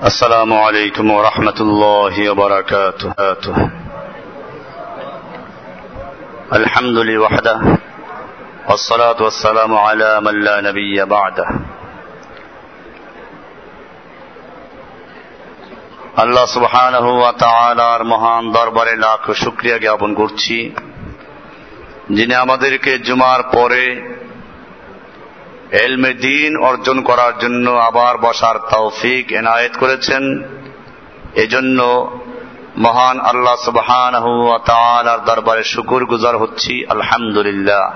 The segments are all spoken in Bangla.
السلام عليكم ورحمة الله وبركاته الحمد لله وحده والصلاة والسلام على من لا نبي بعده আল্লাহ সুবহানাহু ওয়া তাআলার মহান দরবারে লাখ শুকরিয়া জ্ঞাপন করছি যিনি আমাদেরকে জুমার পরে এলমে দিন অর্জন করার জন্য আবার বসার তৌফিক এনায়েত করেছেন। এজন্য মহান আল্লাহ তাআলার দরবারে শুকুর গুজার হচ্ছি, আলহামদুলিল্লাহ।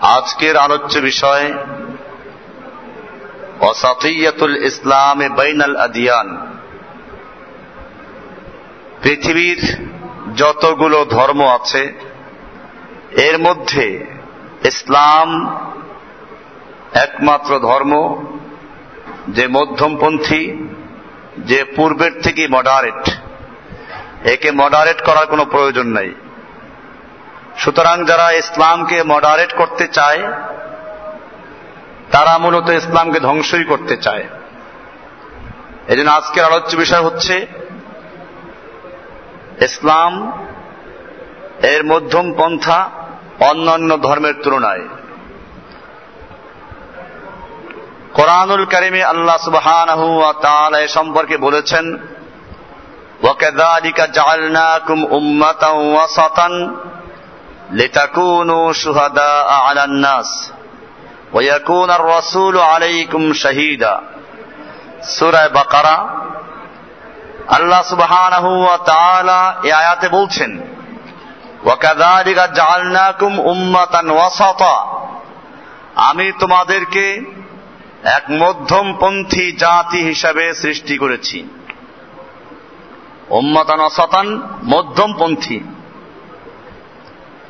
আজকের আলোচ্য বিষয় ইসলামে বাইনাল আদিয়ান। পৃথিবীর যতগুলো ধর্ম আছে, এর মধ্যে ইসলাম একমাত্র ধর্ম, যে মধ্যমপন্থী, যে পূর্বের থেকে মডারেট একে মডারেট করার কোনো প্রয়োজন নাই। সুতরাং যারা ইসলামকে মডারেট করতে চায়, তারা মূলত ইসলামকে ধ্বংসই করতে চায়। এই জন্য আজকের আলোচ্য বিষয় হচ্ছে, ইসলাম এর মধ্যম পন্থা অন্যান্য ধর্মের তুলনায় কোরআনুল করিমে আল্লাহ সুবহানাহু ওয়া তাআলা এ সম্পর্কে বলেছেন وكذلك جعلناكم أمة وسطا لتكونوا شهداء على الناس ويكون الرسول عليكم شهيدا سورة بقرة আল্লাহ সুবহানাহু ওয়া তাআলা এই আয়াতে বলছেন ওয়াসাতা। আমি তোমাদেরকে এক মধ্যমপন্থী জাতি হিসাবে সৃষ্টি করেছি। উম্মাতান ওয়াসাতান মধ্যমপন্থী।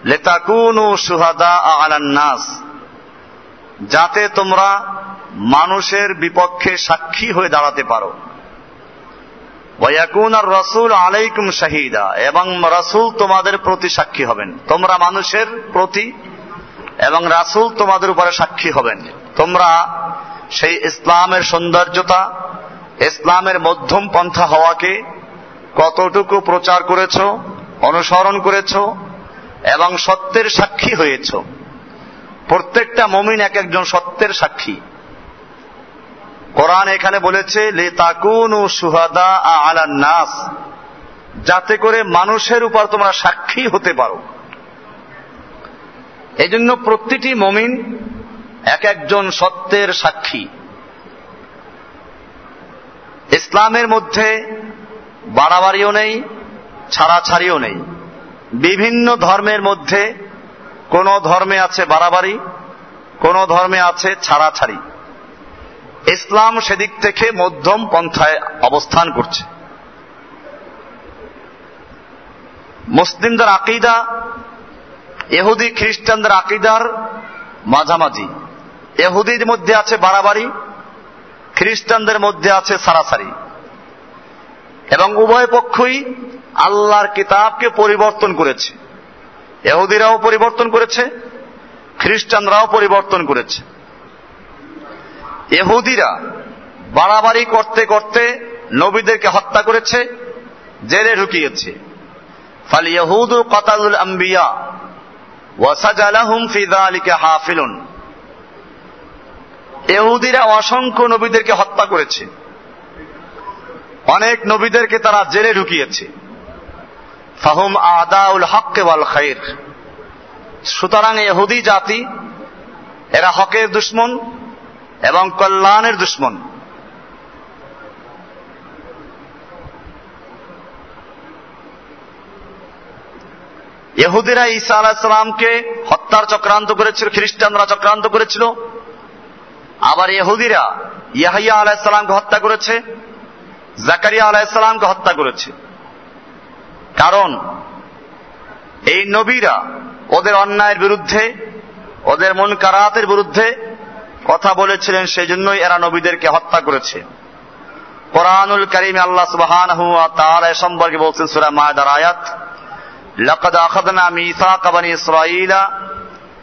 লেতাকুনু সুহাদা আলান নাস। যাতে তোমরা মানুষের বিপক্ষে সাক্ষী হয়ে দাঁড়াতে পারো। রসুল আলাইকুম শাহিদা, এবং রসুল তোমাদের প্রতি সাক্ষী হবেন। তোমরা মানুষের প্রতি এবং রাসুল তোমাদের উপরে সাক্ষী হবেন। তোমরা সেই ইসলামের সৌন্দর্যতা, ইসলামের মধ্যম পন্থা হওয়াকে কতটুকু প্রচার করেছ, অনুসরণ করেছ, এবং সত্যের সাক্ষী হয়েছ। প্রত্যেকটা মমিন এক একজন সত্যের সাক্ষী। কোরআন এখানে বলেছে সুহাদা নাস যাতে করে মানুষের উপর তোমরা সাক্ষী হতে পারো। এই জন্য প্রতিটি মমিন এক একজন সত্যের সাক্ষী। ইসলামের মধ্যে বাড়াবাড়িও নেই, ছাড়াছাড়িও নেই। বিভিন্ন ধর্মের মধ্যে কোন ধর্মে আছে বাড়াবাড়ি, কোন ধর্মে আছে ছাড়াছাড়ি। ইসলাম সেদিক থেকে মধ্যম পন্থায় অবস্থান করছে। মুসলিমদের আকিদা এহুদি খ্রিস্টানদের আকিদার মাঝামাঝি। এহুদির মধ্যে আছে বাড়াবাড়ি, খ্রিস্টানদের মধ্যে আছে সারাসারি। এবং উভয় পক্ষই আল্লাহর কিতাবকে পরিবর্তন করেছে। এহুদিরাও পরিবর্তন করেছে, খ্রিস্টানরাও পরিবর্তন করেছে। এহুদিরা বাড়াবাড়ি করতে করতে নবীদেরকে হত্যা করেছে, জেলে ঢুকিয়েছে। ফাল ইহুদু কতালুল আম্বিয়া ওয়াসাজালাহুম ফি যালিকা হাফিলুন। এহুদিরা অসংখ্য নবীদেরকে হত্যা করেছে। অনেক নবীদেরকে তারা জেলে ঢুকিয়েছে। ফাহুম আদাউল হক ওয়াল খাইর। সুতরাং এহুদি জাতি, এরা হকের দুশ্মন এবং কল্যাণের দুশ্মন। ইহুদিরা ঈসা আলাহিসামকে হত্যার চক্রান্ত করেছিল, খ্রিস্টানরা চক্রান্ত করেছিল। আবার ইহুদিরা ইয়াহিয়া আলাহিসামকে হত্যা করেছে, জাকারিয়া আলাহিসামকে হত্যা করেছে। কারণ এই নবীরা ওদের অন্যায়ের বিরুদ্ধে, ওদের মন কারাতের বিরুদ্ধে কথা বলেছিলেন সেই জন্যই এরা নবীদেরকে হত্যা করেছে কোরআনুল করিম আল্লাহ সুবহান তার সম্পর্কে বলছেন সুরা মায়দার আয়াত لقد أخذنا ميثاق بني إسرائيل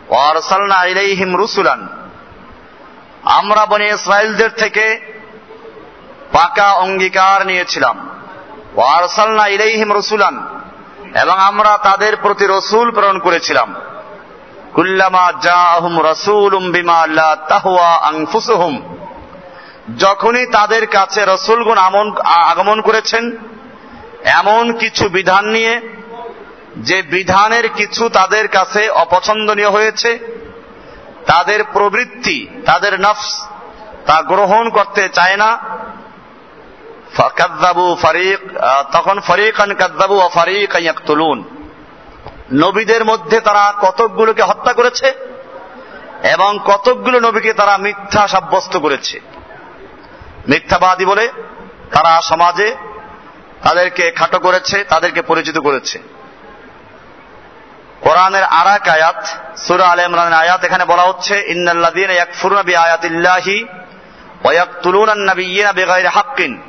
وأرسلنا إليهم رسلا আমরা বনে ইসরায়েলদের থেকে পাকা অঙ্গীকার নিয়েছিলাম ওয়ারসালনা ইলাইহিম রসুলান এবং আমরা তাদের প্রতি রসুল প্রেরণ করেছিলাম আনফুসুহুম। যখনই তাদের কাছে রসুলগুন আগমন করেছেন, এমন কিছু বিধান নিয়ে, যে বিধানের কিছু তাদের কাছে অপছন্দনীয় হয়েছে, তাদের প্রবৃত্তি, তাদের নফস, তা গ্রহণ করতে চায় না। কাদ্দাবু ফারিক তখন ফরিকান কাদ্দাবু ও ফারিক ইয়াকতুলুন। নবীদের মধ্যে তারা কতকগুলোকে হত্যা করেছে এবং কতকগুলো নবীকে তারা মিথ্যা সাব্যস্ত করেছে। মিথ্যাবাদী বলে তারা সমাজে তাদেরকে খাটো করেছে, তাদেরকে পরিচিত করেছে। কোরআনের আর এক আয়াত, সুরা আল ইমরানের আয়াত এখানে বলা হচ্ছে, ইন্নাল্লাযীনা ইয়াকফুরুনা বিআয়াতিল্লাহি ওয়া ইয়াকতুলুনা আন-নাবিয়্যিনা বিগাইরি হাক্কিন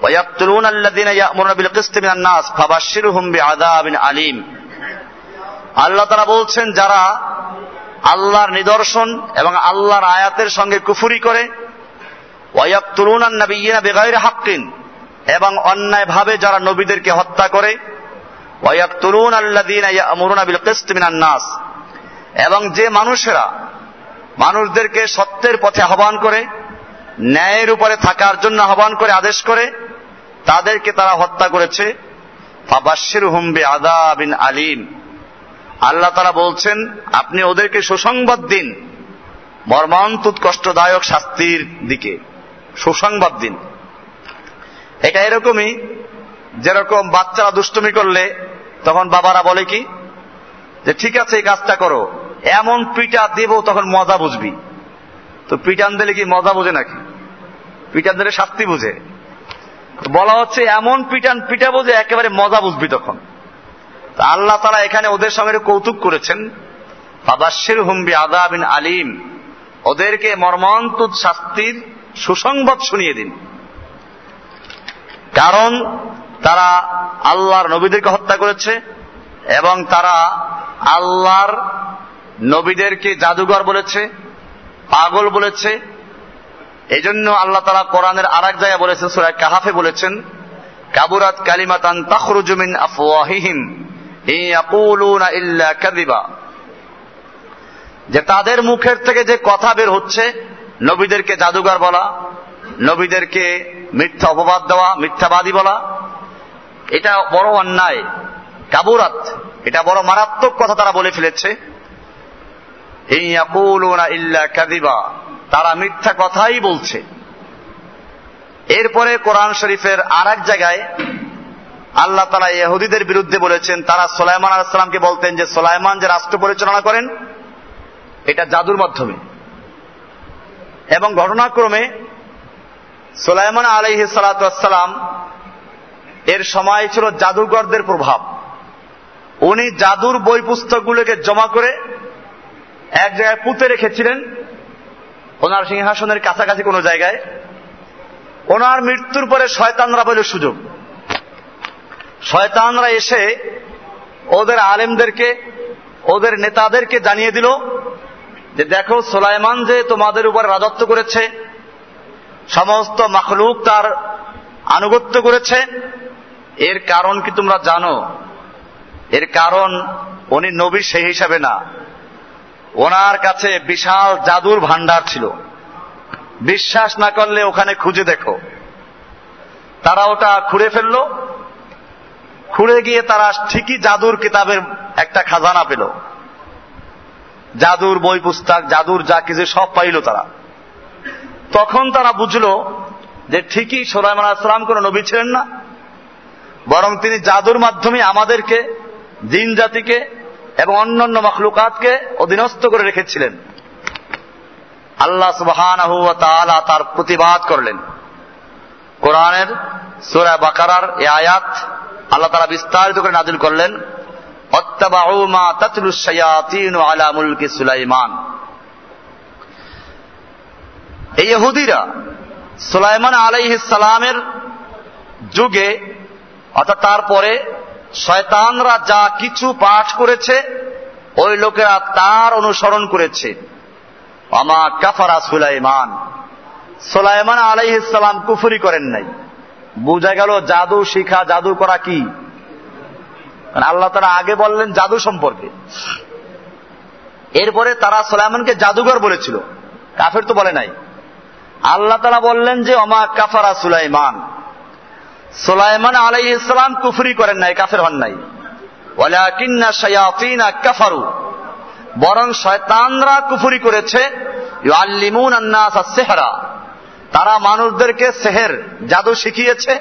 ওয়া ইয়াকতুলুনা আল্লাযীনা ইয়া'মুরুনা বিল কিসতি মিনান নাস ফাবাশশিরহুম বিআযাবিন আলীম। আল্লাহ তারা বলছেন, যারা আল্লাহর নিদর্শন এবং আল্লাহর আয়াতের সঙ্গে কুফুরি করে বিগাইরি হাক্কিন, এবং অন্যায়ভাবে যারা নবীদেরকে হত্যা করে নাস, এবং যে মানুষেরা মানুষদেরকে সত্যের পথে আহ্বান করে, ন্যায়ের উপরে থাকার জন্য আহ্বান করে, আদেশ করে, তাদেরকে তারা হত্যা করেছে। আদা বিন আলীম। আল্লাহ তারা বলছেন, আপনি ওদেরকে সুসংবাদ দিন, মর্মান্তুদ কষ্টদায়ক শাস্তির দিকে। সুসংবাদ দিন। এটা এরকমই, যেরকম বাচ্চারা দুষ্টমি করলে, তখন বাবারা বলে কি, যে ঠিক আছে, এই কাজটা করো। এমন পিটা দেব, তখন মজা বুঝবি। তো পিটান দিলে কি মজা বুঝে নাকি? পিটান দিলে শাস্তি বুঝে। বলা হচ্ছে, এমন পিটান পিটা বোঝে, একেবারে মজা বুঝবি তখন। তা আল্লাহ তারা এখানে ওদের সঙ্গে কৌতুক করেছেন। বাবাসির হুম্বি আদাবিন আলিম। ওদেরকে মর্মান্তুদ শাস্তির সুসংবাদ শুনিয়ে দিন। কারণ তারা আল্লাহর নবীদেরকে হত্যা করেছে এবং তারা আল্লাহর নবীদেরকে জাদুঘর বলেছে, পাগল বলেছে। এই জন্য আল্লাহ তারা কোরআনের আর এক জায়গায় বলেছেন সুরায় কাহাফে বলেছেন, কাবুরাত কালিমাতান তাখরুজুমিন আফওয়াহিহিম। যে তাদের মুখের থেকে যে কথা বের হচ্ছে, নবীদেরকে জাদুঘর বলা, নবীদেরকে মিথ্যা অপবাদ দেওয়া, মিথ্যাবাদী বলা, এটা বড় অন্যায়, কাবুরাত, এটা বড় মারাত্মক কথা তারা বলে ফেলেছে। তারা মিথ্যা কথাই বলছে। এরপরে কোরআন শরীফের আর এক জায়গায় আল্লাহ তালা ইহুদিদের বিরুদ্ধে বলেছেন, তারা সোলাইমান আলাইসালামকে বলতেন যে, সোলাইমান যে রাষ্ট্র পরিচালনা করেন, এটা জাদুর মাধ্যমে। এবং ঘটনাক্রমে সোলাইমান আলহি সালাতাম এর সময় ছিল জাদুঘরদের প্রভাব। উনি জাদুর বই পুস্তকগুলোকে জমা করে এক জায়গায় পুঁতে রেখেছিলেন, ওনার সিংহাসনের কাছাকাছি কোনো জায়গায়। ওনার মৃত্যুর পরে শয়তানরা বলে সুযোগ। শয়তানরা এসে ওদের আলেমদেরকে, ওদের নেতাদেরকে জানিয়ে দিল যে দেখো সোলাইমান যে তোমাদের উপর রাজত্ব করেছে, সমস্ত মখলুক তার আনুগত্য করেছে। এর কারণ কি তোমরা জানো? এর কারণ উনি নবী সেই হিসাবে না। ওনার কাছে বিশাল জাদুর ভান্ডার ছিল। বিশ্বাস না করলে ওখানে খুঁজে দেখো। তারা ওটা খুঁড়ে ফেলল। খুঁড়ে গিয়ে তারা ঠিকই জাদুর কিতাবের একটা খাজানা পেল। জাদুর বই পুস্তক, জাদুর যা কিছু সব পাইল তারা। তখন তারা বুঝলো যে ঠিকই সোলাইমান আসলাম কোন নবী ছিলেন না, বরং তিনি জাদুর মাধ্যমে আমাদেরকে, জিন জাতিকে এবং অন্যান্য মখলুকাতকে অধীনস্থ করে রেখেছিলেন। আল্লাহ সুবহান তার প্রতিবাদ করলেন। কোরআনের সুরা বাকারার এ আয়াত আল্লাহ তারা বিস্তারিত করে নাজিল করলেন সুলাইমান। যুগে, অর্থাৎ তারপরে শয়তানরা যা কিছু পাঠ করেছে, ওই লোকেরা তার অনুসরণ করেছে। আমা কাফারা সুলাইমান। সোলাইমান আলাইহিসালাম কুফুরি করেন নাই। বোঝা গেল জাদু শিখা, জাদু করা কি? আল্লাহ তারা আগে বললেন জাদু সম্পর্কে। এরপরে তারা সোলাইমানকে জাদুঘর বলেছিল। কাফের তো বলে নাই। আল্লাহ তারা বললেন যে অমা কাফারা সুলাইমান। সোলাইমান আলাই ইসলাম কুফরি করেন নাই, কাফের হন নাই। কাফারু। বরং শয়তানরা কুফরি করেছে তারা মানুষদেরকে সেহের, জাদু শিখিয়েছে।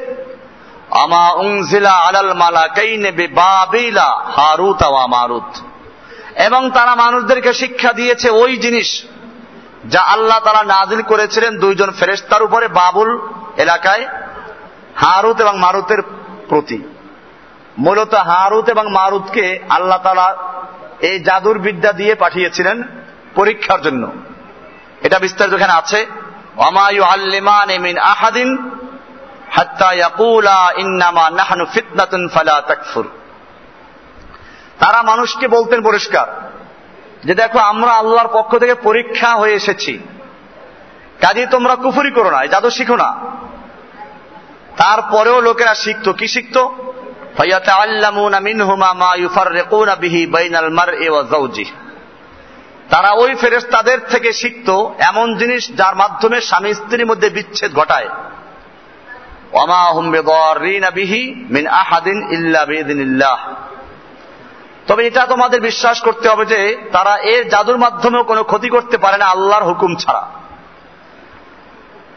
আমা উংজিলা আলাল মালাকাইনে বিবাবিলা হারুত ওয়া মারুত। এবং তারা মানুষদেরকে শিক্ষা দিয়েছে ওই জিনিস যা আল্লাহ তারা নাজিল করেছিলেন দুইজন ফেরেস্তার উপরে বাবুল এলাকায়, হারুত এবং মারুতের প্রতি। মূলত হারুত এবং মারুতকে আল্লাহ তালা এই জাদুর বিদ্যা দিয়ে পাঠিয়েছিলেন পরীক্ষার জন্য। এটা বিস্তারিত এখানে আছে। আল্লিমান ইয়াকুলা ইন্নামা নাহনু ফিতনাতুন ফালা তাকফুর। তারা মানুষকে বলতেন পরিষ্কার যে দেখো, আমরা আল্লাহর পক্ষ থেকে পরীক্ষা হয়ে এসেছি। কাজে তোমরা কুফুরি করো না জাদু শিখো না। তারপরেও লোকেরা শিখতো। কি শিখতো? তারা ওই ফেরেস তাদের থেকে শিখত এমন জিনিস যার মাধ্যমে স্বামী স্ত্রীর মধ্যে বিচ্ছেদ ঘটায়। মিন আহাদিন ইল্লা বিদিনিল্লাহ তবে এটা তোমাদের বিশ্বাস করতে হবে যে, তারা এর জাদুর মাধ্যমেও কোনো ক্ষতি করতে পারে না আল্লাহর হুকুম ছাড়া।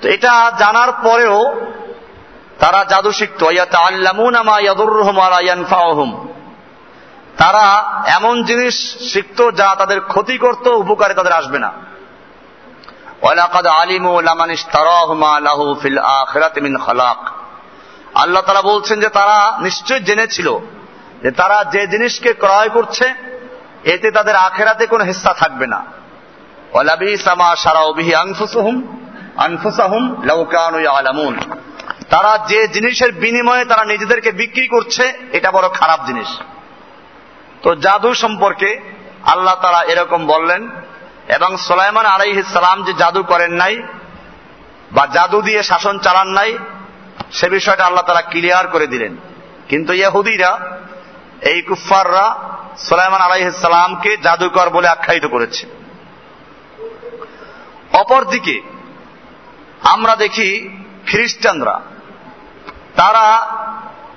তো এটা জানার পরেও তারা জাদু শিখত। তারা এমন জিনিস শিখত যা তাদের ক্ষতি করত, উপকারে তাদের আসবে না। আল্লাহ তারা বলছেন যে তারা নিশ্চয় জেনেছিল যে তারা যে জিনিসকে ক্রয় করছে, এতে তাদের আখেরাতে কোনো হিস্সা থাকবে না। ওলাবি সামা সারা অবিহি আনফুসহুম, আনফুসাহুম লাউকানু আলামুন তারা যে জিনিসের বিনিময়ে তারা নিজেদেরকে বিক্রি করছে, এটা বড় খারাপ জিনিস। তো জাদু সম্পর্কে আল্লাহ তারা এরকম বললেন, এবং সোলাইমান আলাইহ সালাম যে জাদু করেন নাই, বা জাদু দিয়ে শাসন চালান নাই, সে বিষয়টা আল্লাহ তারা ক্লিয়ার করে দিলেন। কিন্তু ইহুদিরা, এই কুফাররা সোলাইমান আলাইসালামকে জাদুকর বলে আখ্যায়িত করেছে। অপরদিকে, আমরা দেখি খ্রিস্টানরা, তারা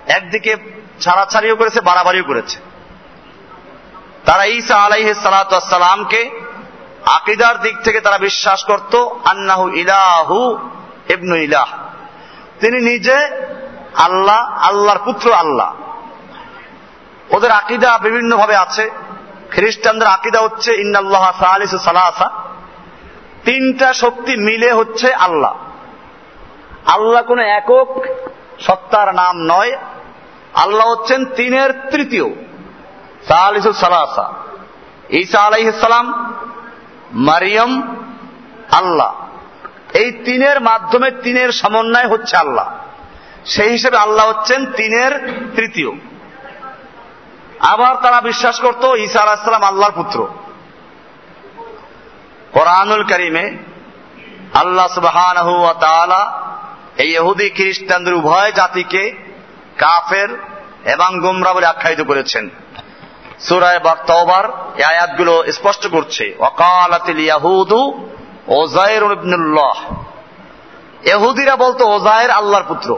একদিকে ছাড়াছাড়িও করেছে, বাড়াবাড়িও করেছে। তারা ঈসা আলাইহ সালাতামকে আকিদার দিক থেকে তারা বিশ্বাস করত, আন্নাহু ইলাহু ইবনু ইলাহ। তিনি নিজে আল্লাহ, আল্লাহর পুত্র আল্লাহ। ওদের আকিদা বিভিন্ন ভাবে আছে। খ্রিস্টানদের আকিদা হচ্ছে, ইন্নাল্লাহ সালিসু। তিনটা শক্তি মিলে হচ্ছে আল্লাহ। আল্লাহ কোন একক সত্তার নাম নয়। আল্লাহ হচ্ছেন তিনের তৃতীয়। সালিসু সালাসা। ঈসা আলাইসালাম মারিয়ম, আল্লাহ। এই তিনের মাধ্যমে তিনের সমন্বয় হচ্ছে আল্লাহ। সেই হিসেবে আল্লাহ হচ্ছেন তিনের তৃতীয়। আবার তারা বিশ্বাস করত ঈসা আলাহিসাল্লাম আল্লাহর পুত্র। কোরআনুল করিমে আল্লাহ সুবাহান এই ইহুদি খ্রিস্টানদের উভয় জাতিকে কাফের এবং গুমরা বলে আখ্যায়িত করেছেন। সুরায় বা তওবার এই আয়াতগুলো স্পষ্ট করছে। ওয়াকালাতিল ইয়াহুদু ওজায়ের ইবনুল্লাহ। এহুদিরা বলতো ওজায়ের আল্লাহর পুত্র।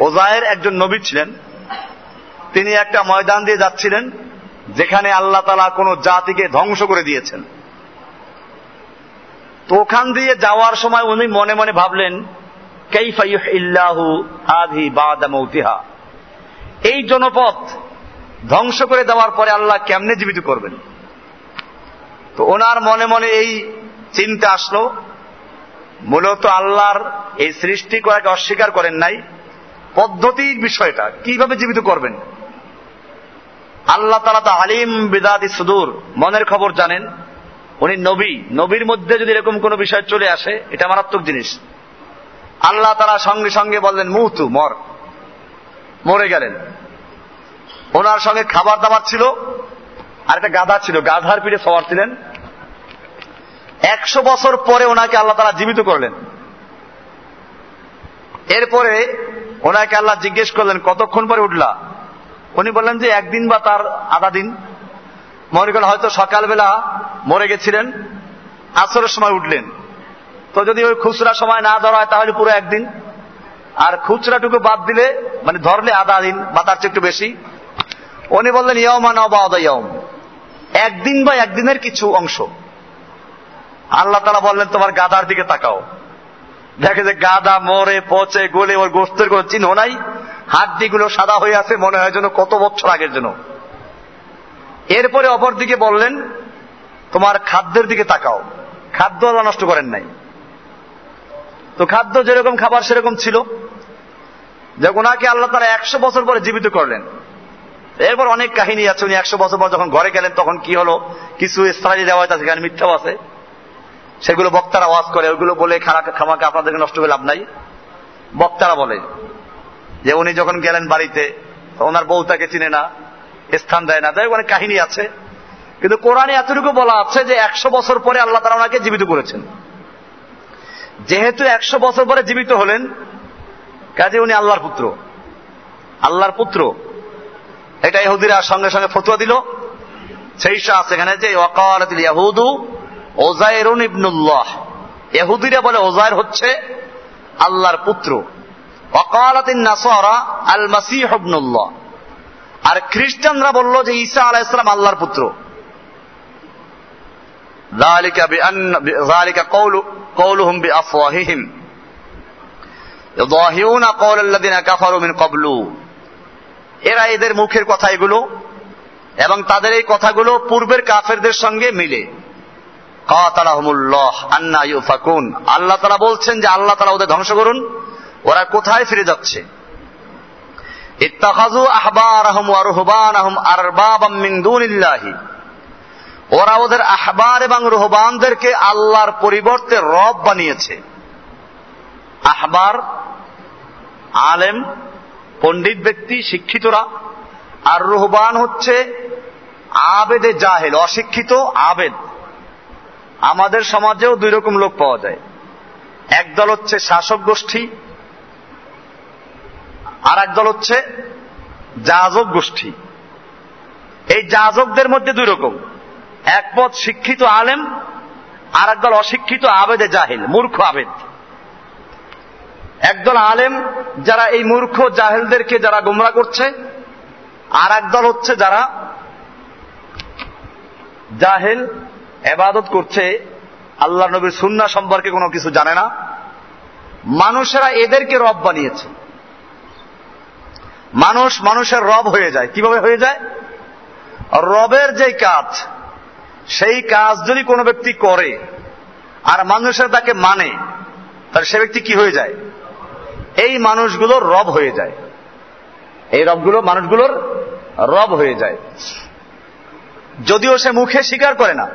ওজায়ের একজন নবী ছিলেন। তিনি একটা ময়দান দিয়ে যাচ্ছিলেন, যেখানে আল্লাহ তালা কোন জাতিকে ধ্বংস করে দিয়েছেন। তো ওখান দিয়ে যাওয়ার সময় উনি মনে মনে ভাবলেন এই জনপদ ধ্বংস করে দেওয়ার পরে আল্লাহ কেমনে জীবিত করবেন? তো ওনার মনে মনে এই চিন্তা আসলো। মূলত আল্লাহর এই সৃষ্টি করাকে অস্বীকার করেন নাই। পদ্ধতির বিষয়টা, কীভাবে জীবিত করবেন? আল্লাহ তালা তো আলিম বিদাদি সুদূর, মনের খবর জানেন। উনি নবী, নবীর মধ্যে যদি এরকম কোন বিষয় চলে আসে, এটা মারাত্মক জিনিস। আল্লাহ তারা সঙ্গে সঙ্গে বললেন মুহতু মর। মরে গেলেন। ওনার সঙ্গে খাবার দাবার ছিল, আর একটা গাধা ছিল, গাধার পিঠে সবার ছিলেন। একশো বছর পরে ওনাকে আল্লাহ তারা জীবিত করলেন। এরপরে ওনাকে আল্লাহ জিজ্ঞেস করলেন, কতক্ষণ পরে উঠলা? উনি বললেন যে, একদিন বা তার আধা দিন। মনে করেন, হয়তো সকালবেলা মরে গেছিলেন, আসরের সময় উঠলেন। তো যদি ওই খুচরা সময় না ধরা হয় তাহলে পুরো একদিন। আর খুচরাটুকু বাদ দিলে মানে ধরলে আধা দিন, বা তার চেয়ে একটু বেশি। উনি বললেন ইয়মা নবা ইয়ম একদিন বা একদিনের কিছু অংশ। আল্লাহ তারা বললেন, তোমার গাদার দিকে তাকাও। দেখে যে গাদা মরে, পচে, গলে, ওর গোস্তের কোন চিহ্ন নাই। হাড্ডিগুলো সাদা হয়ে আছে, মনে হয় যেন কত বছর আগের জন্য এরপরে অপর দিকে বললেন, তোমার খাদ্যের দিকে তাকাও। খাদ্য আল্লাহ নষ্ট করেন নাই। তো খাদ্য যেরকম খাবার সেরকম ছিল। যে ওনাকে আল্লাহ তারা একশো বছর পরে জীবিত করলেন। এরপর অনেক কাহিনী আছে, উনি একশো বছর পর যখন ঘরে গেলেন, তখন কি হলো? কিছু ইসরায়েলি রেওয়ায়ত আছে, সেখানে মিথ্যাও আছে। সেগুলো বক্তারা ওয়াজ করে ওইগুলো বলে খারাপ খামাকে আপনাদেরকে নষ্ট করে লাভ নাই। বক্তারা বলে যে উনি যখন গেলেন বাড়িতে, ওনার বউ তাকে চিনে না, স্থান দেয় না। তাই অনেক কাহিনী আছে। কিন্তু কোরআনে এতটুকু বলা আছে যে একশো বছর পরে আল্লাহ তারা ওনাকে জীবিত করেছেন। যেহেতু একশো বছর পরে জীবিত হলেন, কাজে উনি আল্লাহর পুত্র। আল্লাহর পুত্র। এটা ইহুদিরা সঙ্গে সঙ্গে ফতুয়া দিল সেই শাহ সেখানে যে ওয়াকালাতিল ইয়াহুদু ওজায়রুন ইবনুল্লাহ ইহুদিরা বলে ওজায়ের হচ্ছে আল্লাহর পুত্র ওয়াকালাতিন নাসারা আল মাসিহ ইবনুল্লাহ আর খ্রিস্টানরা বলল যে ঈসা আলাইহিস সালাম আল্লাহর পুত্র ذلك بأن ذلك قول قولهم بأفواههم يضاهئون قول الذين كفروا من قبل এরা এদের মুখের কথা এগুলো এবং তাদের এই কথাগুলো পূর্বের কাফেরদের সঙ্গে মিলে। আল্লাহ তারা বলছেন যে আল্লাহ তারা ওদের ধ্বংস করুন, ওরা কোথায় ফিরে যাচ্ছে? ওরা ওদের আহবার এবং রোহবানদেরকে আল্লাহর পরিবর্তে রব বানিয়েছে। আহবার, আলেম পণ্ডিত ব্যক্তি, শিক্ষিতরা, আর রোহবান হচ্ছে আবেদে জাহেল, অশিক্ষিত আবেদ। আমাদের সমাজেও দুই রকম লোক পাওয়া যায়। একদল হচ্ছে শাসক গোষ্ঠী, আর একদল হচ্ছে যাজক গোষ্ঠী। এই যাজকদের মধ্যে দুই রকম। এক পথ শিক্ষিত আলেম, আর একদল অশিক্ষিত আবেদে জাহিল, মূর্খ আবেদ। একদল আলেম যারা এই মূর্খ জাহেলদেরকে যারা গোমরা করছে, আর একদল হচ্ছে যারা জাহেল এবাদত করছে, আল্লাহ নবীর সুন্না সম্পর্কে কোনো কিছু জানে না। মানুষেরা এদেরকে রব বানিয়েছে। মানুষ মানুষের রব হয়ে যায়। কীভাবে হয়ে যায়? রবের যে কাজ, সেই কাজ যদি কোনো ব্যক্তি করে, আর মানুষের তাকে মানে তাহলে সে ব্যক্তি কি হয়ে যায়? এই মানুষগুলোর রব হয়ে যায়। এই রবগুলো, মানুষগুলোর রব হয়ে যায়। যদিও সে মুখে স্বীকার করে না।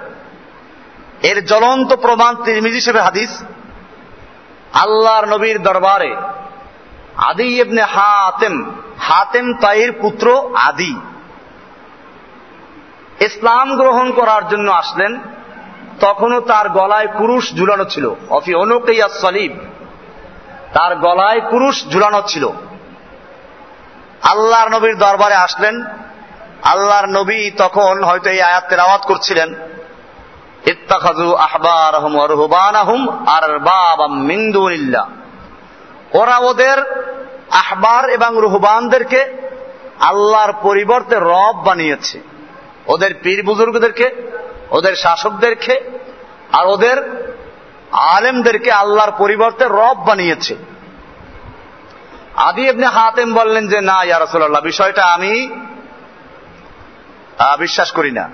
এর জ্বলন্ত প্রমাণ তিরমিজি হিসেবে হাদিস। আল্লাহর নবীর দরবারে আদি ইবনে হাতেম হাতেম তাইর পুত্র আদি। ইসলাম গ্রহণ করার জন্য আসলেন। তখনও তার গলায় কুরুশ ঝুলানো ছিল। অফি অনুকেয়া সলিব। তার গলায় কুরুশ ঝুলানো ছিল। আল্লাহর নবীর দরবারে আসলেন। আল্লাহর নবী তখন হয়তো এই আয়াতের আওয়াজ করছিলেন। ইত্তাখাজু আহবার আহম রুহবান আহম আর মিন্দুনিল্লা ওরা ওদের আহবার এবং রুহবানদেরকে আল্লাহর পরিবর্তে রব বানিয়েছে। ওদের পীর বুজুর্গদেরকে ওদের শাসকদেরকে আর ওদের আলেমদেরকে আল্লাহর পরিবর্তে রব বানিয়েছে। আদি এমনি হাতেম বললেন যে, না ইয়ারসোল্লাহ বিষয়টা আমি বিশ্বাস করি না।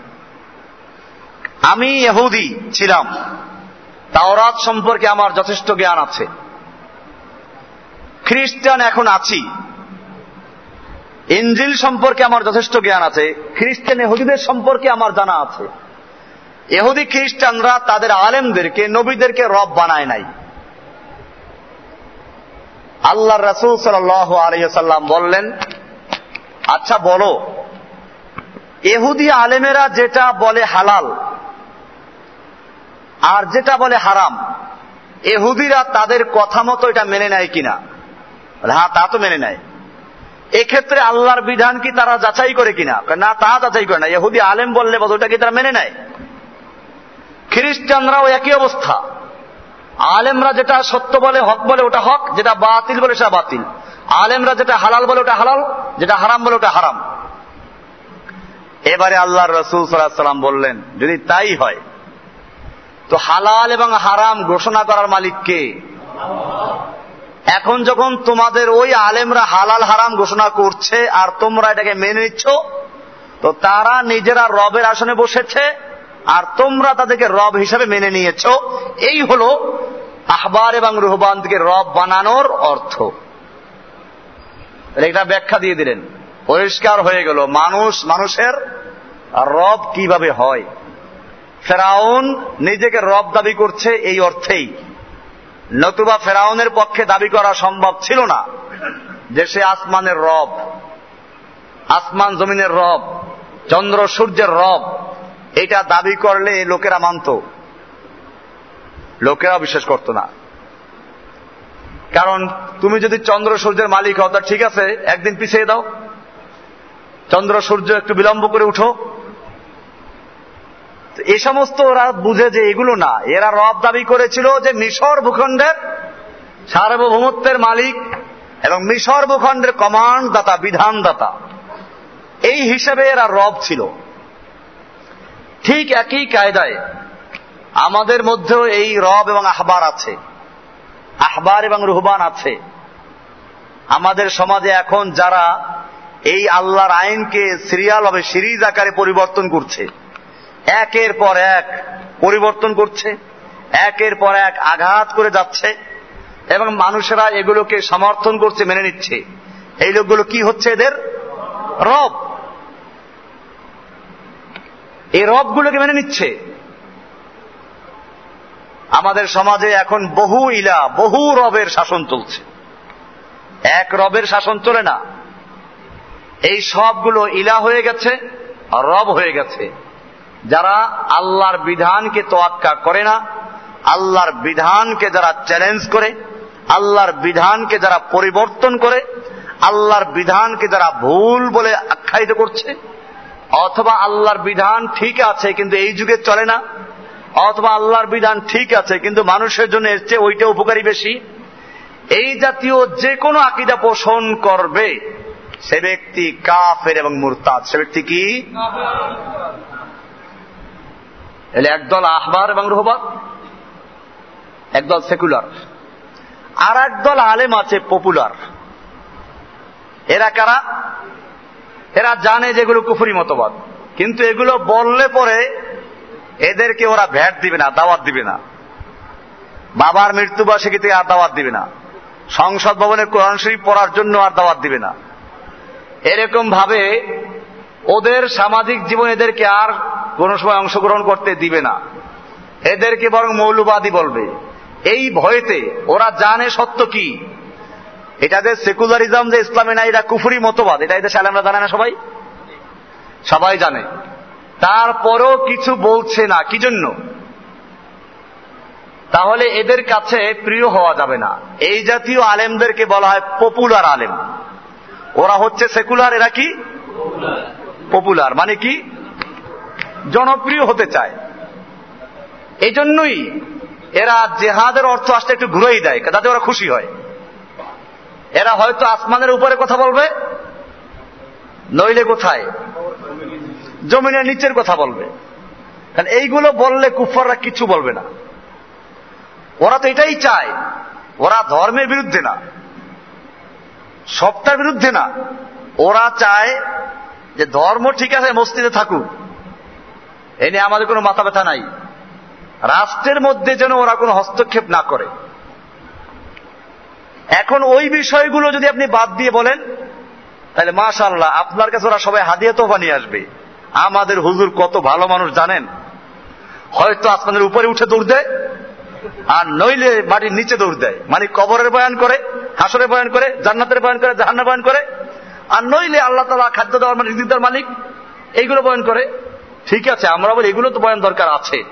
আমি এহুদি ছিলাম। তাওরাত সম্পর্কে আমার যথেষ্ট জ্ঞান আছে। খ্রিস্টান এখন আছি। ইঞ্জিল সম্পর্কে আমার যথেষ্ট জ্ঞান আছে। খ্রিস্টান এহুদিদের সম্পর্কে আমার জানা আছে। এহুদি খ্রিস্টানরা তাদের আলেমদেরকে, নবীদেরকে রব বানায় নাই। আল্লাহ রসুল সাল আলিয়াল্লাম বললেন আচ্ছা বলো এহুদি আলেমেরা যেটা বলে হালাল আর যেটা বলে হারাম এহুদিরা তাদের কথা মতো এটা মেনে নেয় কিনা? হ্যাঁ তা তো মেনে নেয়। এক্ষেত্রে আল্লাহর বিধান কি তারা যাচাই করে কিনা? না, তা যাচাই করে না। এহুদি আলেম বললে বলে ওটা কি তারা মেনে নেয়? খ্রিস্টানরাও একই অবস্থা। আলেমরা যেটা সত্য বলে, হক বলে ওটা হক, যেটা বাতিল বলে সেটা বাতিল। আলেমরা যেটা হালাল বলে ওটা হালাল, যেটা হারাম বলে ওটা হারাম। এবারে আল্লাহ রসুল সাল্লাম বললেন, যদি তাই হয়, তো হালাল এবং হারাম ঘোষণা করার মালিককে এখন যখন তোমাদের ওই আলেমরা হালাল হারাম ঘোষণা করছে আর তোমরা এটাকে মেনে নিচ্ছ, তো তারা নিজেরা রবের আসনে বসেছে আর তোমরা তাদেরকে রব হিসাবে মেনে নিয়েছ। এই হলো আহবার এবং রুহবানকে রব বানানোর অর্থ। এটা ব্যাখ্যা দিয়ে দিলেন। পরিষ্কার হয়ে গেল, মানুষ মানুষের রব কীভাবে হয়। ফেরাউন নিজেকে রব দাবি করছে এই অর্থেই। নতুবা ফেরাউনের পক্ষে দাবি করা সম্ভব ছিল না যে সে আসমানের রব, আসমান জমিনের রব, চন্দ্র সূর্যের রব এটা দাবি করলে লোকেরা মানত। লোকেরা বিশ্বাস করত না। কারণ তুমি যদি চন্দ্র সূর্যের মালিক হও, তা ঠিক আছে, একদিন পিছিয়ে দাও। চন্দ্র সূর্য একটু বিলম্ব করে উঠো। এ সমস্ত ওরা বুঝে যে এগুলো না। এরা রব দাবি করেছিল যে মিশর ভূখণ্ডের সার্বভৌমত্বের মালিক এবং মিশর ভূখণ্ডের কমান্ড দাতা বিধানদাতা। এই হিসেবে এরা রব ছিল। ঠিক একই কায়দায় আমাদের মধ্যেও এই রব এবং আহবার আছে। আহবার এবং রুহবান আছে। আমাদের সমাজে এখন যারা এই আল্লাহর আইনকে সিরিয়াল ভাবে সিরিজ আকারে পরিবর্তন করছে, একের পর এক পরিবর্তন করছে, একের পর এক আঘাত করে যাচ্ছে এবং মানুষেরা এগুলোকে সমর্থন করছে, মেনে নিচ্ছে। এই লোকগুলো কি হচ্ছে এদের? রব। এই রবগুলোকে মেনে নিচ্ছে। আমাদের সমাজে এখন বহু ইলা, বহু রবের শাসন চলছে। এক রবের শাসন চলে না। এই সবগুলো ইলা হয়ে গেছে, রব হয়ে গেছে। যারা আল্লাহর বিধানকে তোয়াক্কা করে না, আল্লাহর বিধানকে যারা চ্যালেঞ্জ করে, আল্লাহর বিধানকে যারা পরিবর্তন করে, আল্লাহর বিধানকে যারা ভুল বলে আখ্যায়িত করছে অথবা আল্লাহর বিধান ঠিক আছে, কিন্তু এই যুগে চলে না। অথবা আল্লাহর বিধান ঠিক আছে, কিন্তু মানুষের জন্য এর চেয়ে ওইটা উপকারী বেশি। এই জাতীয় যে কোনো আকিদা পোষণ করবে সে ব্যক্তি কাফের এবং মুরতাদ। সে ব্যক্তি কি? একদল আহবার এবং রোহবার একদল সেকুলার। আর একদল আলেম আছে পপুলার। এরা কারা? এরা জানে যেগুলো কুফুরি মতবাদ। কিন্তু এগুলো বললে পরে এদেরকে ওরা ভ্যাট দিবে না, দাওয়াত দিবে না। বাবার মৃত্যুবার্ষিকীতে আর দাওয়াত দিবে না? সংসদ ভবনে কোরআন শরীফ পড়ার জন্য আর দাওয়াত দিবে না। এরকম ভাবে ওদের সামাজিক জীবন এদেরকে আর কোন সময় অংশগ্রহণ করতে দিবে না। এদেরকে বরং মৌলবাদী বলবে। এই ভয়েতে ওরা জানে সত্য কি? এটা যে সেকুলারিজম যে ইসলামে না এটা কুফুরি মতবাদ। এটা এদের সালামরা জানে না সবাই? সবাই জানে। তারপরও কিছু বলছে না। কি জন্য? তাহলে এদের কাছে প্রিয় হওয়া যাবে না। এই জাতীয় আলেমদেরকে বলা হয় পপুলার আলেম। ওরা হচ্ছে সেকুলার এরা কি? পপুলার মানে কি? জনপ্রিয় হতে চায়। এই জন্যই এরা জেহাদের অর্থ আসতে একটু ঘুরেই দেয় যাতে ওরা খুশি হয়। এরা হয়তো আসমানের উপরে কথা বলবে, নইলে কোথায়? জমিনের নিচের কথা বলবে। কারণ এইগুলো বললে কুফাররা কিছু বলবে না। ওরা তো এটাই চায়, ওরা ধর্মের বিরুদ্ধে না সবটার বিরুদ্ধে না। ওরা চায় যে ধর্ম ঠিক আছে, মসজিদে থাকুক। এ নিয়ে আমাদের কোনো মাথা ব্যথা নাই। রাষ্ট্রের মধ্যে যেন ওরা কোনো হস্তক্ষেপ না করে। এখন ওই বিষয়গুলো যদি আপনি বাদ দিয়ে বলেন, তাহলে মাশাল্লাহ আপনার কাছে ওরা সবাই হাদিয়া তো বানিয়ে আসবে। আমাদের হুজুর কত ভালো মানুষ জানেন? হয়তো আসমানের উপরে উঠে দৌড় দেয়, আর নইলে মাটির নিচে দৌড় দেয়। মানে কবরের বয়ান করে, হাসরের বয়ান করে, জান্নাতের বয়ান করে জাহান্নার বয়ান করে, আর নইলে আল্লাহ তালা খাদ্য দেওয়ার মানে রিজিক মালিক, এইগুলো বয়ান করে। ঠিক আছে, আমরা বলি এগুলো তো বয়ান দরকার আছে।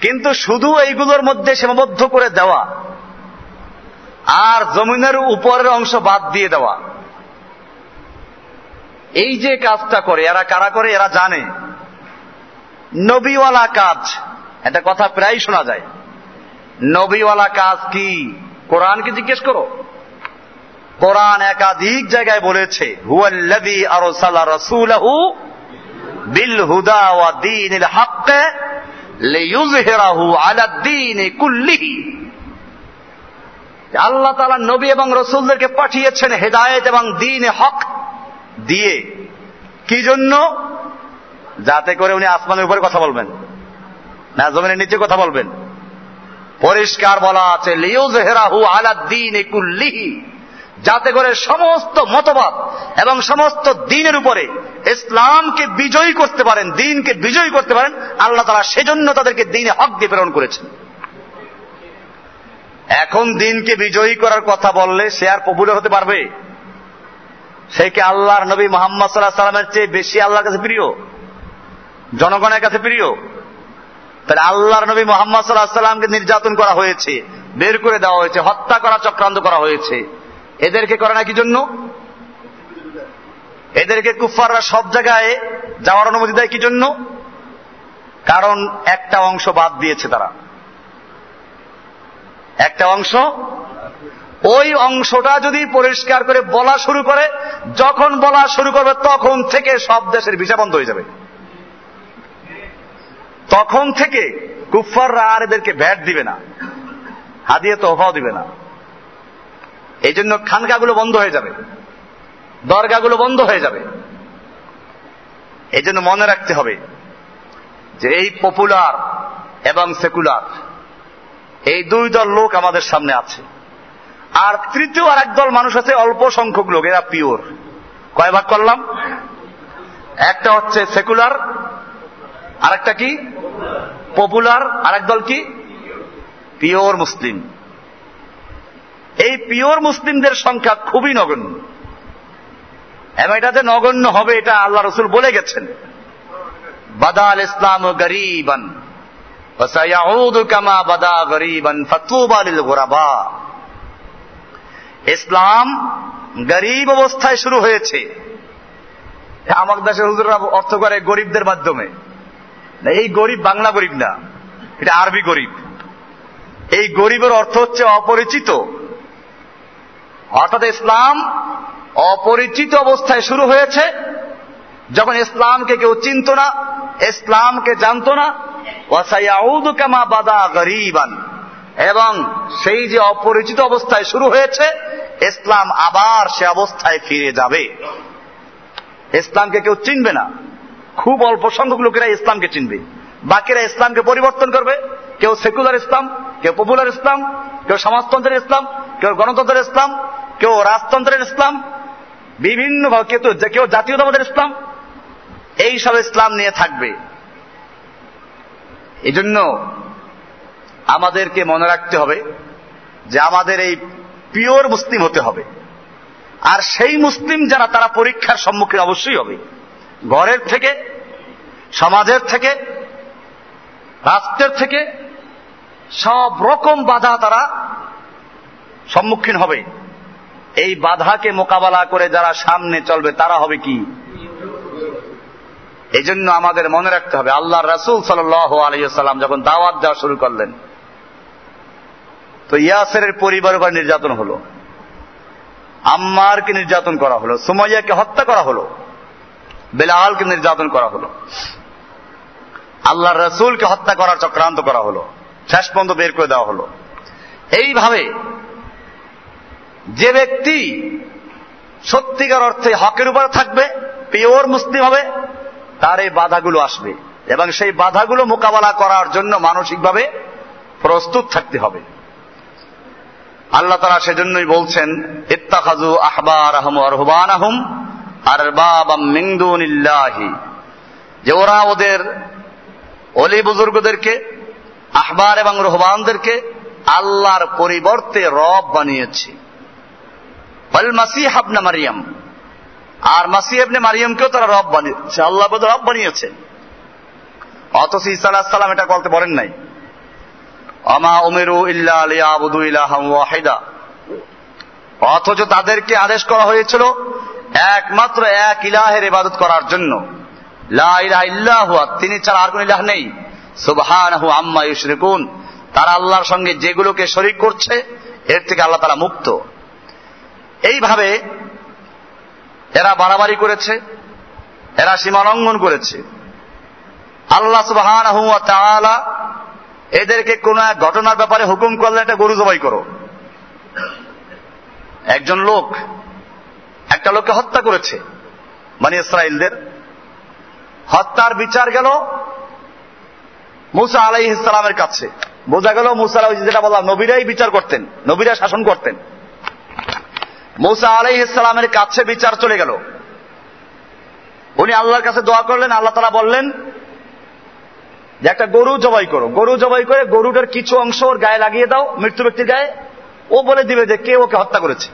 কিন্তু শুধু এইগুলোর মধ্যে সীমাবদ্ধ করে দেওয়া আর জমিনের উপরের অংশ বাদ দিয়ে দেওয়া। এই যে কাজটা করে, এরা কারা করে? এরা জানে। নবীওয়ালা কাজ, একটা কথা প্রায় শোনা যায়। নবীওয়ালা কাজ কি? কোরআনকে জিজ্ঞেস করো। কোরআন একাধিক জায়গায় বলেছে বিল হুদা ওয়া দীনিল হক লিইয়ুযহিরাহু আলা কুল্লিহি। আল্লাহ তাআলা নবী এবং রসুলদেরকে পাঠিয়েছেন হেদায়েত এবং দিন হক দিয়ে। কি জন্য? যাতে করে উনি আসমানের উপরে কথা বলবেন, না জমিনের নিচে কথা বলবেন। পরিষ্কার বলা আছে লিউজহেরাহু আলাদ্দিন কুল্লিহি। যাতে করে সমস্ত মতবাদ এবং সমস্ত দিনের উপরে ইসলামকে বিজয়ী করতে পারেন, দিনকে বিজয়ী করতে পারেন, আল্লাহ তারা সেজন্য তাদেরকে দিনে হক দিয়ে প্রেরণ করেছেন। এখন দিনকে বিজয়ী করার কথা বললে সে আর পপুলার হতে পারবে? সে কি আল্লাহর নবী মোহাম্মদ সাল্লাহ সাল্লামের চেয়ে বেশি আল্লাহর কাছে প্রিয়? জনগণের কাছে প্রিয়? তাহলে আল্লাহর নবী মোহাম্মদ সাল্লাহ সাল্লামকে নির্যাতন করা হয়েছে, বের করে দেওয়া হয়েছে, হত্যা করা, চক্রান্ত করা হয়েছে। এদেরকে করে না কি জন্য? এদেরকে কুফাররা সব জায়গায় যাওয়ার অনুমতি দেয় কি জন্য? কারণ একটা অংশ বাদ দিয়েছে তারা। একটা অংশ। ওই অংশটা যদি পরিষ্কার করে বলা শুরু করে, যখন বলা শুরু করবে, তখন থেকে সব দেশের ভিসা বন্ধ হয়ে যাবে। তখন থেকে কুফাররা আর এদেরকে ভ্যাট দিবে না। হাদিয়ে তোহফাও দিবে না। এই জন্য খানকাগুলো বন্ধ হয়ে যাবে। দরগাগুলো বন্ধ হয়ে যাবে। এই জন্য মনে রাখতে হবে যে এই পপুলার এবং সেকুলার এই দুই দল লোক আমাদের সামনে আছে। আর তৃতীয় আর দল মানুষ আছে অল্প সংখ্যক লোক, এরা পিওর। কয় ভাগ করলাম? একটা হচ্ছে সেকুলার আর একটা কি? পপুলার আর দল কি? Pure Muslim. এই পিওর মুসলিমদের সংখ্যা খুবই নগণ্য। এবং এটা যে নগণ্য হবে, এটা আল্লাহ রসুল বলে গেছেন। বাদাল ইসলাম গরিবান কামা বাদা গরিবান ফতুবালিল গোরাবা ইসলাম গরিব অবস্থায় শুরু হয়েছে। আমার দেশের হুজুররা অর্থ করে গরিবদের মাধ্যমে। এই গরিব বাংলা গরিব না, এটা আরবি গরিব। এই গরিবের অর্থ হচ্ছে অপরিচিত। অর্থাৎ ইসলাম অপরিচিত অবস্থায় শুরু হয়েছে যখন ইসলামকে কেউ চিনত না, ইসলামকে জানত না বাদা গরিবান। এবং সেই যে অপরিচিত অবস্থায় শুরু হয়েছে, ইসলাম আবার সে অবস্থায় ফিরে যাবে। ইসলামকে কেউ চিনবে না। খুব অল্প সংখ্যক লোকেরা ইসলামকে চিনবে। বাকিরা ইসলামকে পরিবর্তন করবে। কেউ সেকুলার ইসলাম, কেউ পপুলার ইসলাম, কেউ সমাজতন্ত্রের ইসলাম, কেউ গণতন্ত্রের ইসলাম, কেউ রাজতন্ত্রের ইসলাম, বিভিন্ন কেউ জাতীয়তাবাদের ইসলাম এই সব ইসলাম নিয়ে থাকবে। এই জন্য আমাদেরকে মনে রাখতে হবে যে আমাদের এই পিওর মুসলিম হতে হবে। আর সেই মুসলিম যারা তারা পরীক্ষার সম্মুখীন অবশ্যই হবে। ঘরের থেকে, সমাজের থেকে, রাষ্ট্রের থেকে সব রকম বাধা তারা সম্মুখীন হবে। এই বাধাকে মোকাবেলা করে যারা সামনে চলবে তারা হবে কি? এই জন্য আমাদের মনে রাখতে হবে আল্লাহ রাসুল সাল আলাইসাল্লাম যখন দাওয়াত দেওয়া শুরু করলেন, তো ইয়াসের পরিবার উপর নির্যাতন হলো, আম্মারকে নির্যাতন করা হলো, সুমাইয়াকে হত্যা করা হলো, বেলালকে নির্যাতন করা হলো আল্লাহ রসুলকে হত্যা করার চক্রান্ত করা হলো, শেষ পর্যন্ত বের করে দেওয়া হলো। এইভাবে যে ব্যক্তি সত্যিকার অর্থে হকের উপরে থাকবে, পিওর মুসলিম হবে তার এই বাধাগুলো আসবে। এবং সেই বাধাগুলো মোকাবেলা করার জন্য মানসিকভাবে প্রস্তুত থাকতে হবে। আল্লাহ তারা সেজন্যই বলছেন ইত্তাখাজু আহবার আহম রহবান আহম আর মিংদুনিল্লাহি যে ওরা ওদের অলি বুজুর্গদেরকে, আহবার এবং রহবানদেরকে আল্লাহর পরিবর্তে রব বানিয়েছে। মারিয়াম আর মাসিহ আপনি মারিয়ামকেও তারা রব বানিয়েছে আল্লাহ বোধ রব বানিয়েছে। অথচ ইসা সাল্লাম এটা বলতে বলেন নাই। আমা উমেরু ইল্লা ওয়াহিদা। অথচ তাদেরকে আদেশ করা হয়েছিল একমাত্র এক ইলাহের ইবাদত করার জন্য। লা তিনি ছাড়া আর কোন ইলাহ নেই। সুবহানাহু আম্মা ইউশরিকুন। তারা আল্লাহর সঙ্গে যেগুলোকে শরিক করছে, এর থেকে আল্লাহ তারা মুক্ত। এইভাবে এরা বাড়াবাড়ি করেছে, এরা সীমালঙ্ঘন করেছে। আল্লাহ তাআলা এদেরকে কোন এক ঘটনার ব্যাপারে হুকুম করলে একটা গরু জবাই করো। একজন লোক, একটা লোককে হত্যা করেছে মানে ইসরায়েলদের হত্যার বিচার গেল মুসা আলাই ইসলামের কাছে। বোঝা গেল মুসা আলাই যেটা বললাম, নবীরাই বিচার করতেন, নবীরা শাসন করতেন। মুসা আলাই ইসলামের কাছে বিচার চলে গেল। উনি আল্লাহর কাছে দোয়া করলেন, আল্লাহ তারা বললেন যে একটা গরু জবাই করো। গরু জবাই করে গরুটার কিছু অংশ ওর গায়ে লাগিয়ে দাও, মৃত্যু ব্যক্তির গায়ে। ও বলে দিবে যে কে ওকে হত্যা করেছে।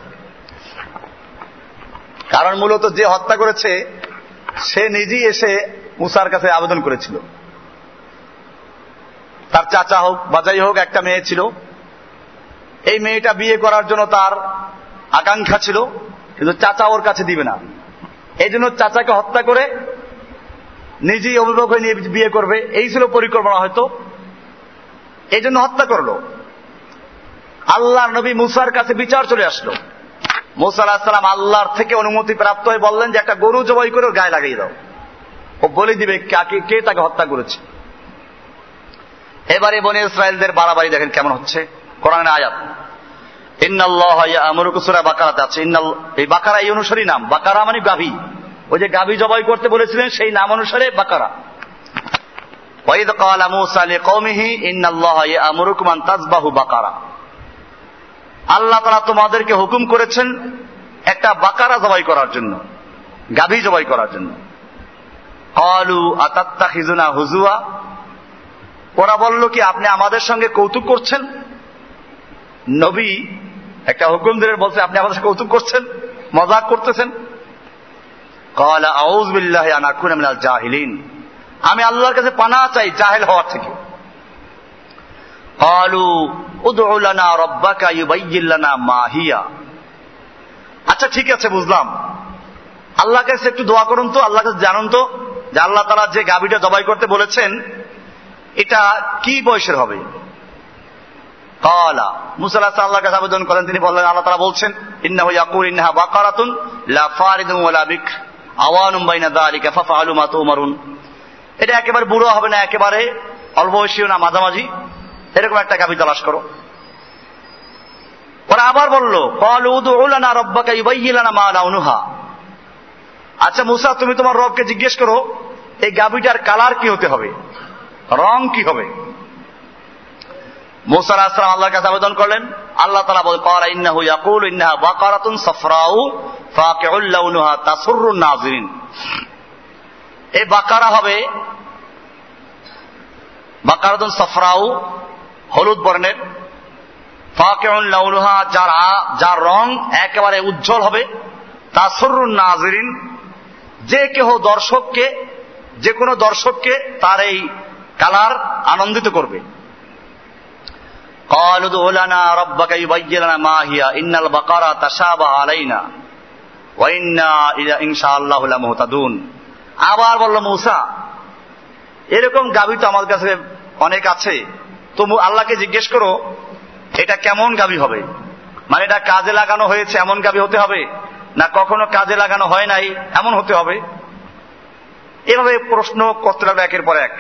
কারণ মূলত যে হত্যা করেছে, সে নিজেই এসে মুসার কাছে আবেদন করেছিল। তার চাচা হোক বা যাই হোক, একটা মেয়ে ছিল। এই মেয়েটা বিয়ে করার জন্য তার আকাঙ্ক্ষা ছিল, কিন্তু চাচা ওর কাছে দিবে না। এই জন্য চাচাকে হত্যা করে নিজেই অভিভাবক হয়ে নিয়ে বিয়ে করবে। এই ছিল পরিকল্পনা হয়তো। এই জন্য হত্যা করল। আল্লাহ নবী মুসার কাছে বিচার চলে আসলো। মুসা আলাহিসাল্লাম আল্লাহর থেকে অনুমতি প্রাপ্ত হয়ে বললেন যে, একটা গরু জবাই করে গায়ে লাগিয়ে দাও। ও বলে দিবে কাকে কে তাকে হত্যা করেছে। এবারে বনে ইসরায়েলদের বাড়াবাড়ি দেখেন কেমন হচ্ছে। কোরআনের আয়াত। আছে। এই বাকারা এই অনুসারী নাম। বাকারা মানে গাভী। ওই যে গাভী জবাই করতে বলেছিলেন, সেই নাম অনুসারে বাকারা। আল্লাহ তোমাদেরকে হুকুম করেছেন একটা বাকারা জবাই করার জন্য, গাভী জবাই করার জন্য। ক্বালু আতাত্তাখিজুনা হুজুয়া ওরা বলল কি, আপনি আমাদের সঙ্গে কৌতুক করছেন? নবী একটা হুকুম দিলেন, বলছে, আপনি আমাদের কৌতুক করছেন, মজাক করতেছেন? জাহিলিন। আমি আল্লাহর কাছে পানা চাই, জাহেল হওয়ার থেকে। মাহিয়া আচ্ছা ঠিক আছে, বুঝলাম। আল্লাহর কাছে একটু দোয়া করুন তো, আল্লাহর কাছে জানুন তো যে আল্লাহ তারা যে গাভীটা জবাই করতে বলেছেন, এটা কি বয়সের হবে? তিনি বললেন, আল্লাহ বলছেন একেবারে বুড়ো হবে না, একেবারে অল্প না, মাঝামাঝি। এরকম একটা গাভী তালাশ করো। ওরা আবার বলল, কল রব্বাকা মা আচ্ছা মুসা, তুমি তোমার রবকে জিজ্ঞেস করো, এই গাভীটার কালার কি হতে হবে? রং কি হবে? মুসা আসলাম আল্লাহর কাছে আবেদন করলেন, আল্লাহ তালা বল করা ইন্নাহু ইয়াকুল ইন্নাহা বাকারাতুন সাফরাউ ফাকিউল লাউনুহা তাসুররুন নাজিরিন. এই বাকারা হবে বাকারাতুন সাফরাউ, হলুদ বর্ণের। ফাকিউল লাউনুহা যার যার রং একেবারে উজ্জ্বল হবে। তাসুররুন নাজিরিন, যে কেহ দর্শককে, যে কোনো দর্শককে তার এই কালার আনন্দিত করবে। قالوا ادع لنا ربك يبين لنا ما هي إن البقرة تشابه علينا وإنا إلى إن شاء الله لمهتدون আবার বলল মৌসা এরকম গাভী তো আমার কাছে অনেক আছে তো আল্লাহকে জিজ্ঞেস করো এটা কেমন গাভী হবে মানে এটা কাজে লাগানো হয়েছে এমন গাভী হতে হবে না কখনো কাজে লাগানো হয় নাই এমন হতে হবে এভাবে প্রশ্ন করতে লাগবে একের পর এক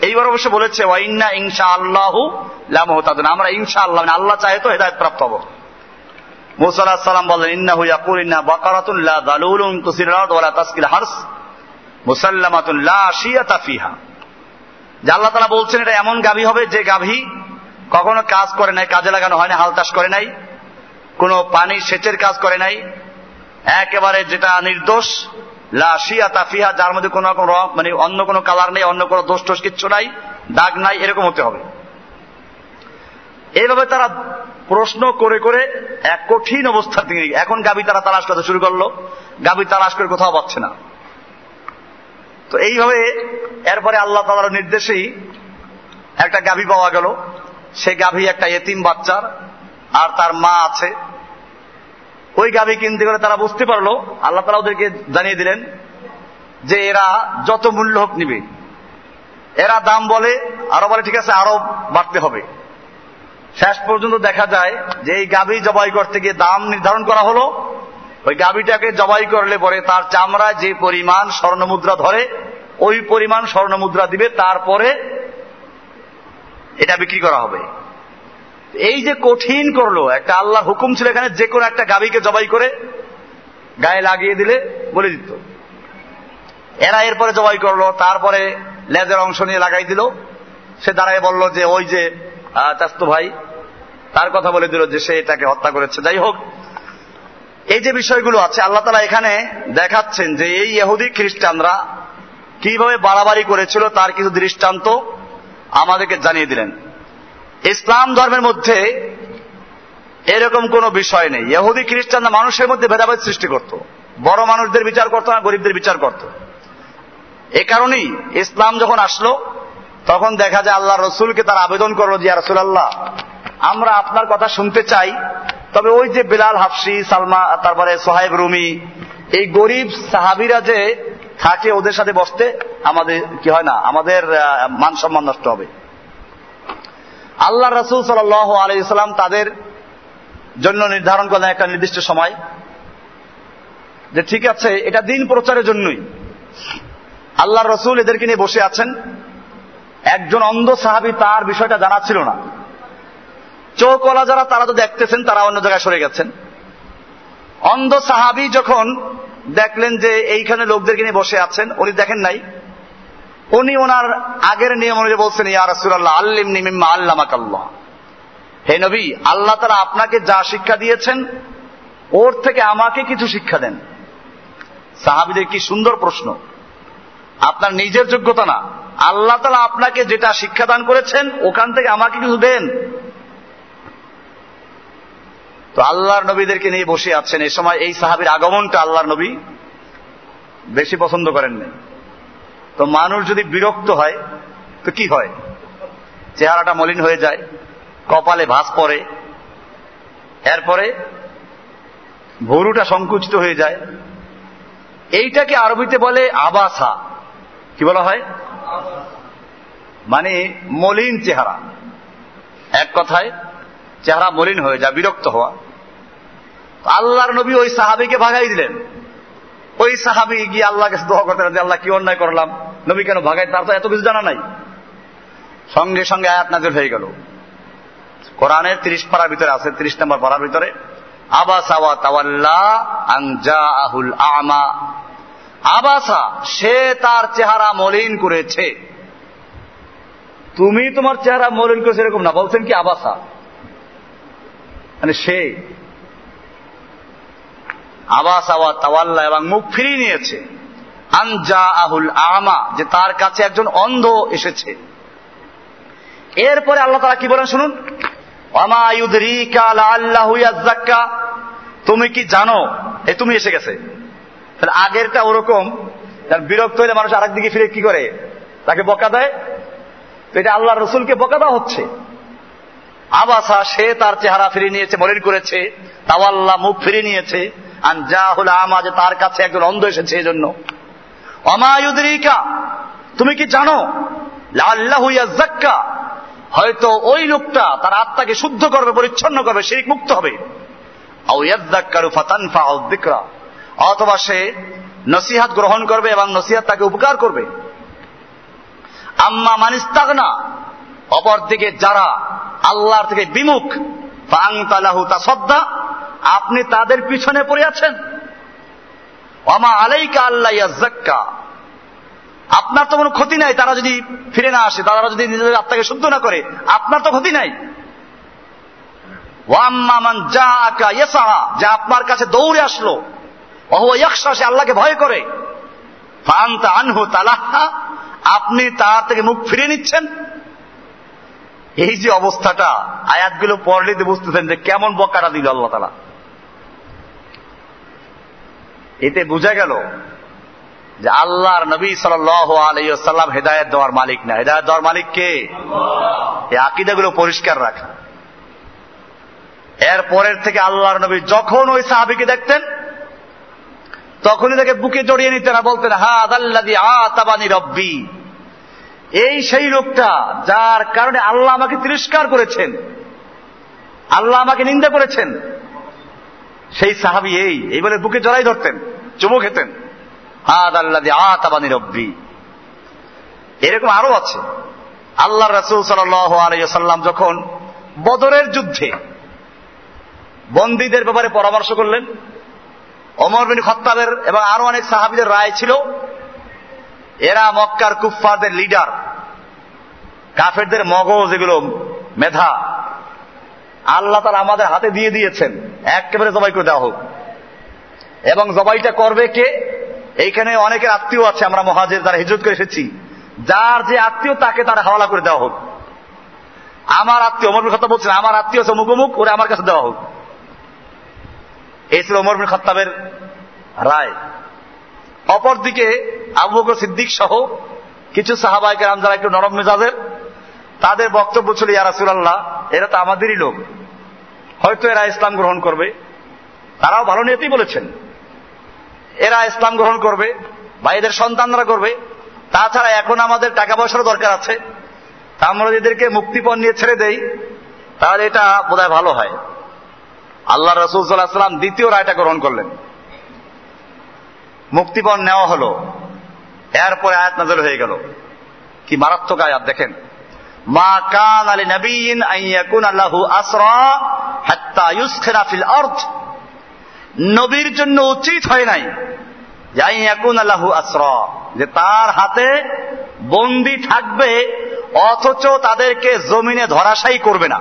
এইবার অবশ্য বলেছে ওয়াইন্না ইনশা আল্লাহ লামহতাদুন। আমরা ইনশা আল্লাহ আল্লাহ চাহে তো হেদায়ত প্রাপ্ত হব। মুসাল্লাহ সাল্লাম বললেন ইন্না হুইয়া কুরিন্না বাকারাতুন লা দালুলুন তুসিরাত ওয়ালা তাসকিল হারস মুসাল্লামাতুন লা শিয়াতা ফিহা। যে আল্লাহ তাআলা বলছেন, এটা এমন গাভী হবে যে গাভী কখনো কাজ করে নাই, কাজে লাগানো হয় না হাল চাষ করে নাই, কোনো পানি সেচের কাজ করে নাই, একেবারে যেটা নির্দোষ লা শিয়াতা যার মধ্যে কোনো রকম মানে অন্য কোনো কালার নেই, অন্য কোনো দোষ টোষ কিচ্ছু নাই, দাগ নাই, এরকম হতে হবে। এইভাবে তারা প্রশ্ন করে করে এক কঠিন অবস্থার দিকে এখন গাবি তারা তালাশ করতে শুরু করল। গাবি তালাশ করে কোথাও পাচ্ছে না। তো এইভাবে এরপরে আল্লাহ তালার নির্দেশেই একটা গাভী পাওয়া গেল। সে গাভী একটা এতিম বাচ্চার, আর তার মা আছে। ওই গাভী কিনতে গেলে তারা বুঝতে পারল, আল্লাহ তালা ওদেরকে জানিয়ে দিলেন যে এরা যত মূল্য হোক নিবে। এরা দাম বলে, আরও বলে, ঠিক আছে, আরও বাড়তে হবে। শেষ পর্যন্ত দেখা যায় যে এই গাভী জবাই করতে গিয়ে দাম নির্ধারণ করা হলো। ওই গাভীটাকে জবাই করলে পরে তার চামড়ায় যে পরিমাণ স্বর্ণমুদ্রা ধরে, ওই পরিমাণ স্বর্ণমুদ্রা দিবে, তারপরে এটা বিক্রি করা হবে। এই যে কঠিন করল, একটা আল্লাহ হুকুম ছিল এখানে, যে কোনো একটা গাভীকে জবাই করে গায়ে লাগিয়ে দিলে বলে দিত। এরা এরপরে জবাই করল, তারপরে লেজের অংশ নিয়ে লাগাই দিল। সে দাঁড়ায় বলল যে, ওই যে চাস্তো ভাই। তার কথা বলে দিল যে, সে এটাকে হত্যা করেছে। যাই হোক, এই যে বিষয়গুলো আছে, আল্লাহ তালা এখানে দেখাচ্ছেন যে, এই ইহুদি খ্রিস্টানরা কীভাবে বাড়াবাড়ি করেছিল, তার কিছু দৃষ্টান্ত আমাদেরকে জানিয়ে দিলেন। ইসলাম ধর্মের মধ্যে এরকম কোনো বিষয় নেই। ইহুদি খ্রিস্টানরা মানুষের মধ্যে ভেদাভেদ সৃষ্টি করত। বড় মানুষদের বিচার করতো না, গরিবদের বিচার করত। এ কারণেই ইসলাম যখন আসলো, তখন দেখা যায় আল্লাহ রসুলকে তার আবেদন করল যে রসুল আল্লাহ আমরা আপনার কথা শুনতে চাই। তবে ওই যে বিলাল হাফসি, সালমা তারপরে সোহাইব রুমি, এই গরিব সাহাবিরা যে থাকে, ওদের সাথে বসতে আমাদের কি হয় না, আমাদের মান সম্মান নষ্ট হবে। আল্লাহ রসুল সাল আলি ইসলাম তাদের জন্য নির্ধারণ করলেন একটা নির্দিষ্ট সময় যে ঠিক আছে, এটা দিন প্রচারের জন্যই। আল্লাহ রসুল এদেরকে নিয়ে বসে আছেন। একজন অন্ধ সাহাবি তার বিষয়টা জানা ছিল না। চৌকলা যারা, তারা তো দেখতেছেন, তারা অন্য জায়গায় সরে গেছেন। অন্ধ সাহাবি যখন দেখলেন যে এইখানে লোকদেরকে নিয়ে বসে আছেন, উনি দেখেন নাই। উনি ওনার আগের নিয়ম অনুযায়ী বলছেন, ইয়া রাসুল্লাহ আল্লিম নিমিম্মা আল্লামাকাল্লাহ। হে নবী, আল্লাহ তারা আপনাকে যা শিক্ষা দিয়েছেন, ওর থেকে আমাকে কিছু শিক্ষা দেন। সাহাবিদের কি সুন্দর প্রশ্ন। আপনার নিজের যোগ্যতা না। আল্লাহ তালা আপনাকে যেটা শিক্ষাদান করেছেন, ওখান থেকে আমাকে কিছু দেন। তো আল্লাহর নবীদেরকে নিয়ে বসে আছেন। এই সময় এই সাহাবির আগমনটা আল্লাহর নবী বেশি পছন্দ করেন নাই তো মানুষ যদি বিরক্ত হয়, তো কি হয়? চেহারাটা মলিন হয়ে যায়, কপালে ভাস পড়ে, এরপরে ভরুটা সংকুচিত হয়ে যায়। এইটাকে আরবিতে বলে আবাসা। কি বলা হয়? মানে মলিন চেহারা। এক কথায়, চেহারা মলিন হয়ে যায়, বিরক্ত হওয়া। আল্লাহর নবী ওই সাহাবিকে ভাগাই দিলেন। ওই সাহাবি গিয়ে আল্লাহ কাছে দোয়া করতে যে আল্লাহ, কি অন্যায় করলাম? নবী কেন ভাগাই তার তো এত কিছু জানা নাই। সঙ্গে সঙ্গে আয়াত নাজির হয়ে গেল। কোরআনের তিরিশ পাড়ার ভিতরে আছে, তিরিশ নম্বর পাড়ার ভিতরে, আবাসা ওয়া তাওয়াল্লা আংজা আহুল আমা। আবাসা, সে তার চেহারা মলিন করেছে। তুমি তোমার চেহারা মলিন করেছে এরকম না, বলছেন কি আবাসা? মানে সে আবাসা ওয়া তাওয়াল্লা এবং মুখ ফিরিয়ে নিয়েছে। আনজা আহুল আমা, যে তার কাছে একজন অন্ধ এসেছে। এরপরে আল্লাহ তারা কি বলেন শুনুন? তুমি কি জানো? এ তুমি এসে গেছে। তাহলে আগেরটা ওরকম বিরক্ত হইলে মানুষ আরেক দিকে ফিরে কি করে? তাকে বকা দেয়। এটা আল্লাহ রসুলকে বকা দেওয়া হচ্ছে। আবাসা, সে তার চেহারা ফিরিয়ে নিয়েছে, মলিন করেছে। তাওয়াল্লা, মুখ ফিরিয়ে নিয়েছে। তার কাছে একজন অন্ধ এসেছে এই জন্য অমায়ুদরিকা তুমি কি জানো? আল্লাহ হয়তো ওই লোকটা তার আত্মাকে শুদ্ধ করবে, পরিচ্ছন্ন করবে, শিরিক মুক্ত হবে। অথবা সে নসিহাত গ্রহণ করবে এবং নসিহাত তাকে উপকার করবে। আম্মা মানিস্তাগ না অপরদিকে যারা আল্লাহর থেকে বিমুখ ফাংতালাহু তা সদ্দা আপনি তাদের পিছনে পড়ে আছেন অমা আলাইকা আল্লাহ ইয়াজ্জাক্কা। আপনার তো কোনো ক্ষতি নাই, তারা যদি ফিরে না আসে, তারা যদি নিজেদের আত্মাকে শুদ্ধ না করে, আপনার তো ক্ষতি নাই। ওয়াম্মামান যা ইয়েসাহা যা আপনার কাছে দৌড়ে আসলো অহ ইয়াকশা সে আল্লাহকে ভয় করে। ফান্তা আনহু তালাহা, আপনি তার থেকে মুখ ফিরে নিচ্ছেন। এই যে অবস্থাটা, আয়াতগুলো পড়লে বুঝতেছেন যে কেমন বকাটা দিল আল্লাহ তালা এতে বোঝা গেল যে আল্লাহর নবী সাল্লাম হেদায়ত দেওয়ার মালিক না। হেদায়ত দেওয়ার মালিক কে? এই আকিদাগুলো পরিষ্কার রাখা এর পরের থেকে আল্লাহর নবী যখন ওই সাহাবিকে দেখতেন, তখনই তাকে বুকে জড়িয়ে নিতেন আর বলতেন হা আদাল্লাদি আতাবানি রব্বি। এই সেই লোকটা যার কারণে আল্লাহ আমাকে তিরস্কার করেছেন। আল্লাহ আমাকে নিন্দা করেছেন। সেই সাহাবি এই এই বলে বুকে জড়াই ধরতেন, চুমু খেতেন। হাদ আল্লাদি আতাবানি রব্বি। এরকম আরও আছে। আল্লাহ রসুল সাল্লাম যখন বদরের যুদ্ধে বন্দীদের ব্যাপারে পরামর্শ করলেন অমর বিন খত্তাবের এবং আরও অনেক সাহাবিদের রায় ছিল, এরা মক্কার কুফফারদের লিডার কাফেরদের মগজ এগুলো মেধা আল্লাহ তারা আমাদের হাতে দিয়ে দিয়েছেন। একেবারে জবাই করে দেওয়া হোক। এবং জবাইটা করবে কে? এইখানে অনেকের আত্মীয় আছে, আমরা মহাজের যারা হিজত করে এসেছি। যার যে আত্মীয়, তাকে তার হাওয়ালা করে দেওয়া হোক। আমার আত্মীয় অমর কথা বলছেন, আমার আত্মীয় আছে মুখোমুখ ওরে আমার কাছে দেওয়া হোক। এই ছিল অমর বিন খত্তাবের রায়। অপরদিকে আবু বকর সিদ্দিক সহ কিছু সাহাবাহিকের যারা একটু নরম মেজাজের তাদের বক্তব্য ছিল ইয়ারাসুল্লাহ এরা তো আমাদেরই লোক। হয়তো এরা ইসলাম গ্রহণ করবে। তারাও ভালো নিয়তেই বলেছেন। এরা ইসলাম গ্রহণ করবে বা এদের সন্তানরা করবে। তাছাড়া এখন আমাদের টাকা পয়সার দরকার আছে। তা আমরা এদেরকে মুক্তিপণ নিয়ে ছেড়ে দেই, তাহলে এটা বোধহয় ভালো হয়। আল্লাহ রসুল দ্বিতীয় রায়টা গ্রহণ করলেন। মুক্তিপণ নেওয়া হলো। এরপরে আয়াত নাজল হয়ে গেল। কি মারাত্মক আয়াত, দেখেন। নবীর জন্য উচিত হয় নাই যে তার হাতে বন্দি থাকবে, অথচ তাদেরকে জমিনে ধরাশায়ী করবে না।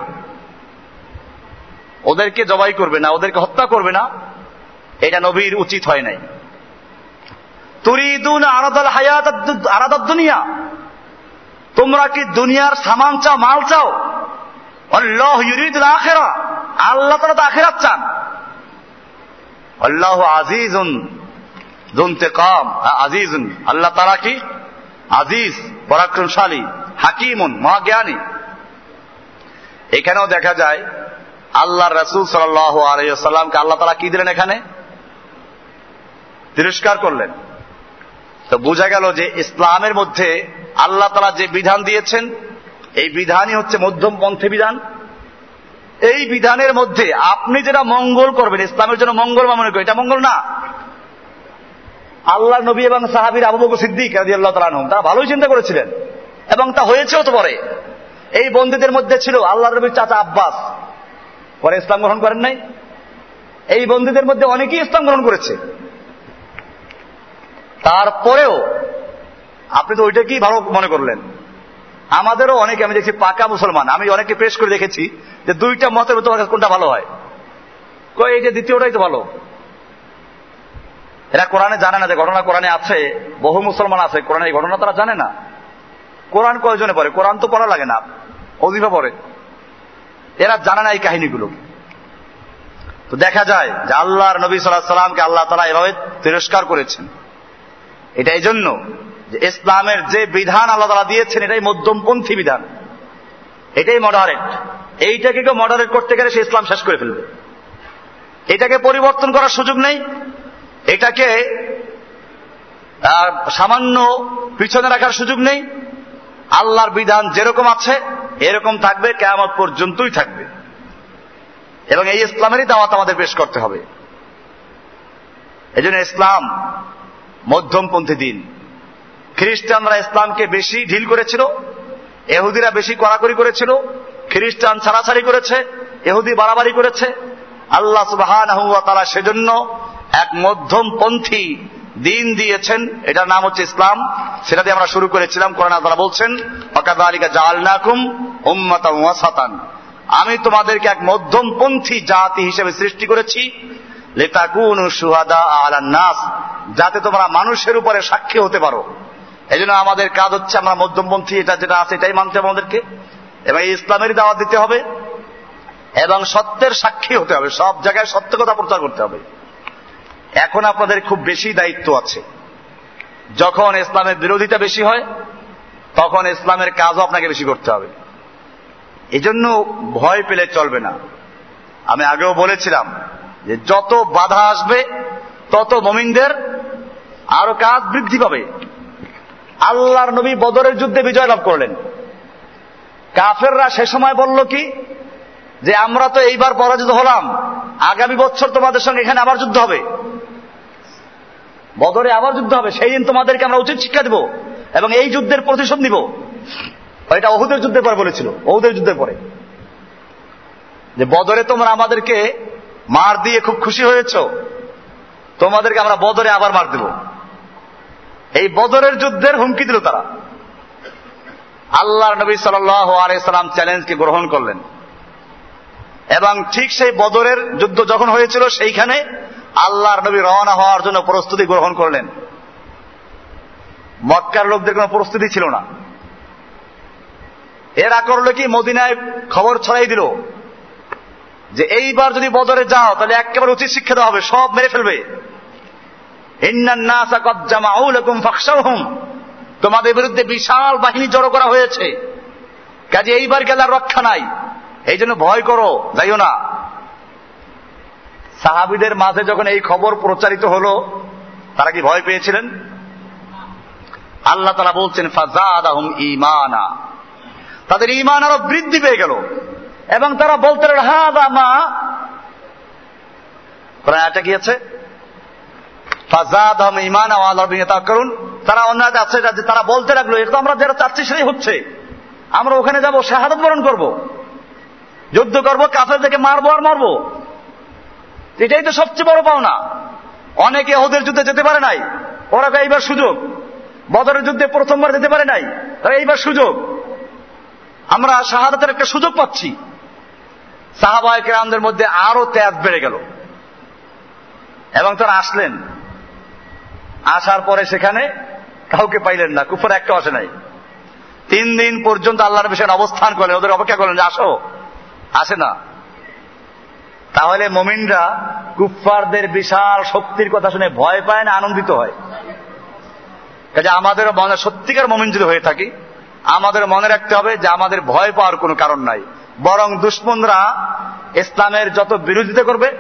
ওদেরকে জবাই করবে না, ওদেরকে হত্যা করবে না। এটা নবীর উচিত হয় নাই। তুরিদুন আরাদাল হায়াত আরাদার দুনিয়া। তোমরা কি দুনিয়ার সামান চাও, মাল চাও? আল্লাহ ইউরিদুল আখেরা। আল্লাহ তারা তো আখেরাত চান। আল্লাহ আজিজুন জুনতে কাম আজিজুন। আল্লাহ তারা কি? আজিজ, পরাক্রমশালী, হাকিমুন, মহাজ্ঞানী। এখানেও দেখা যায়, আল্লাহ রসুল সাল্লাহ আলাইসাল্লামকে আল্লাহ তারা কি দিলেন এখানে? তিরস্কার করলেন। তো বোঝা গেল যে ইসলামের মধ্যে আল্লাহ তালা যে বিধান দিয়েছেন, এই বিধানই হচ্ছে মধ্যম পন্থী বিধান। এই বিধানের মধ্যে আপনি যেটা মঙ্গল করবেন, ইসলামের জন্য মঙ্গল বা মনে করেন, এটা মঙ্গল না। আল্লাহ নবী এবং সাহাবির আবু বকর সিদ্দিক রাজি আল্লাহ তালানহম তারা ভালোই চিন্তা করেছিলেন। এবং তা হয়েছেও তো পরে। এই বন্দীদের মধ্যে ছিল আল্লাহ নবীর চাচা আব্বাস। পরে ইসলাম গ্রহণ করেন নাই। এই বন্দীদের মধ্যে অনেকেই ইসলাম গ্রহণ করেছে। তারপরেও আপনি তো ওইটাকেই ভালো মনে করলেন। আমাদেরও অনেকে, আমি দেখছি পাকা মুসলমান, আমি অনেকে পেশ করে দেখেছি যে দুইটা মতের তোমার কাছে কোনটা ভালো হয়। কই এই যে দ্বিতীয়টাই তো ভালো। এরা কোরআনে জানে না যে ঘটনা কোরআনে আছে, বহু মুসলমান আছে, কোরআনে এই ঘটনা তারা জানে না। কোরআন কয়জনে পড়ে? কোরআন তো পড়া লাগে না, অজিফা পড়ে। এরা জানে না এই কাহিনীগুলো। তো দেখা যায় যে আল্লাহর নবী সাল্লাহ সাল্লামকে আল্লাহ তালা এভাবে তিরস্কার করেছেন। এটা এই জন্য ইসলামের যে বিধান আল্লাহ তালা দিয়েছেন, এটাই মধ্যমপন্থী বিধান। এটাই মডারেট এইটাকে কেউ মডারেট করতে গেলে সে ইসলাম শেষ করে ফেলবে। এটাকে পরিবর্তন করার সুযোগ নেই। এটাকে সামান্য পিছনে রাখার সুযোগ নেই। আল্লাহর বিধান যেরকম আছে, এরকম থাকবে, কেয়ামত পর্যন্তই থাকবে। এবং এই ইসলামেরই দাওয়াত আমাদের পেশ করতে হবে। এই জন্য ইসলাম মধ্যমপন্থী দিন। খ্রিস্টানরা ইসলামকে বেশি ঢিল করেছিল, এহুদিরা বেশি কড়াকড়ি করেছিল, খ্রিস্টান ছাড়াছাড়ি করেছে, এহুদি বাড়াবাড়ি করেছে। আল্লাহ সুবাহ তারা সেজন্য এক মধ্যমপন্থী দিন দিয়েছেন, এটার নাম হচ্ছে ইসলাম। সেটা দিয়ে আমরা শুরু করেছিলাম, কোরআন তারা বলছেন অকাদালিকা জালনাকুম উম্মাতাম ওয়াসাতান। আমি তোমাদেরকে এক মধ্যমপন্থী জাতি হিসেবে সৃষ্টি করেছি, লেতাকুন সুহাদা আলান নাস যাতে তোমরা মানুষের উপরে সাক্ষী হতে পারো। এই জন্য আমাদের কাজ হচ্ছে আমরা মধ্যমপন্থী, এটা যেটা আছে এটাই মানতে হবে আমাদেরকে। এবং এই ইসলামেরই দাওয়াত দিতে হবে এবং সত্যের সাক্ষী হতে হবে, সব জায়গায় সত্য কথা প্রচার করতে হবে। এখন আপনাদের খুব বেশি দায়িত্ব আছে। যখন ইসলামের বিরোধিতা বেশি হয়, তখন ইসলামের কাজও আপনাকে বেশি করতে হবে। এজন্য ভয় পেলে চলবে না। আমি আগেও বলেছিলাম যে যত বাধা আসবে, তত মমিনদের আরও কাজ বৃদ্ধি পাবে। আল্লাহর নবী বদরের যুদ্ধে বিজয় লাভ করলেন। কাফেররা সে সময় বলল কি? যে আমরা তো এইবার পরাজিত হলাম। আগামী বছর তোমাদের সঙ্গে এখানে আবার যুদ্ধ হবে। বদরে আবার যুদ্ধ হবে। সেই দিন তোমাদেরকে আমরা উচিত শিক্ষা দেব এবং এই যুদ্ধের প্রতিশোধ নিব। এটা অহুদের যুদ্ধের পরে বলেছিল। অহুদের যুদ্ধের পরে। যে বদরে তোমরা আমাদেরকে মার দিয়ে খুব খুশি হয়েছ। তোমাদেরকে আমরা বদরে আবার মার দেব। এই বদরের যুদ্ধের হুমকি দিল তারা। আল্লাহর নবী সাল্লাম চ্যালেঞ্জকে গ্রহণ করলেন। এবং ঠিক সেই বদরের যুদ্ধ যখন হয়েছিল, সেইখানে আল্লাহর নবী রওনা হওয়ার জন্য প্রস্তুতি গ্রহণ করলেন। মক্কার লোকদের কোনো প্রস্তুতি ছিল না। এরা করল কি, মদিনায় খবর ছড়াই দিল যে, এইবার যদি বদরে যাও, তাহলে একেবারে উচিত শিক্ষা দেওয়া হবে, সব মেরে ফেলবে। তোমাদের বিরুদ্ধে বিশাল বাহিনী জড়ো করা হয়েছে। কাজে এইবার গেলে রক্ষা নাই। এই জন্য ভয় করো, যাইও না। সাহাবিদের মাঝে যখন এই খবর প্রচারিত হলো, তারা কি ভয় পেয়েছিলেন? আল্লাহ তারা বলছেন ফাজাদ ইমানা তাদের ইমান আরও বৃদ্ধি পেয়ে গেল। এবং তারা বলতে হাদা মা। প্রায়টা কি আছে? ফাজাদ আহম ইমান করুন। তারা অন্যায় আছে যে তারা বলতে লাগল এটা আমরা যারা চাচ্ছি সেটাই হচ্ছে। আমরা ওখানে যাব, শাহাদত বরণ করব। যুদ্ধ করব থেকে মারবো আর মারবো। এটাই তো সবচেয়ে বড় পাওনা। অনেকে ওদের যুদ্ধে যেতে পারে নাই। ওরা এইবার সুযোগ। বদরের যুদ্ধে প্রথমবার যেতে পারে নাই। এইবার সুযোগ। আমরা শাহাদাতের একটা সুযোগ পাচ্ছি। সাহাবাহিক রামদের মধ্যে আরও ত্যাগ বেড়ে গেল। এবং তারা আসলেন। আসার পরে সেখানে কাউকে পাইলেন না, কুফর একটা আসে নাই। তিন দিন পর্যন্ত আল্লাহর বিষয়ে অবস্থান করলেন, ওদের অপেক্ষা করলেন যে আসো। আসে না। তাহলে মমিনরা কুফফারদের বিশাল শক্তির কথা শুনে ভয় পায় না, আনন্দিত হয়। কাজে আমাদের মনে সত্যিকার মমিন যদি হয়ে থাকি, আমাদের মনে রাখতে হবে যে আমাদের ভয় পাওয়ার কোনো কারণ নাই। বরং দুশ্মনরা ইসলামের যত বিরোধিতা করবে,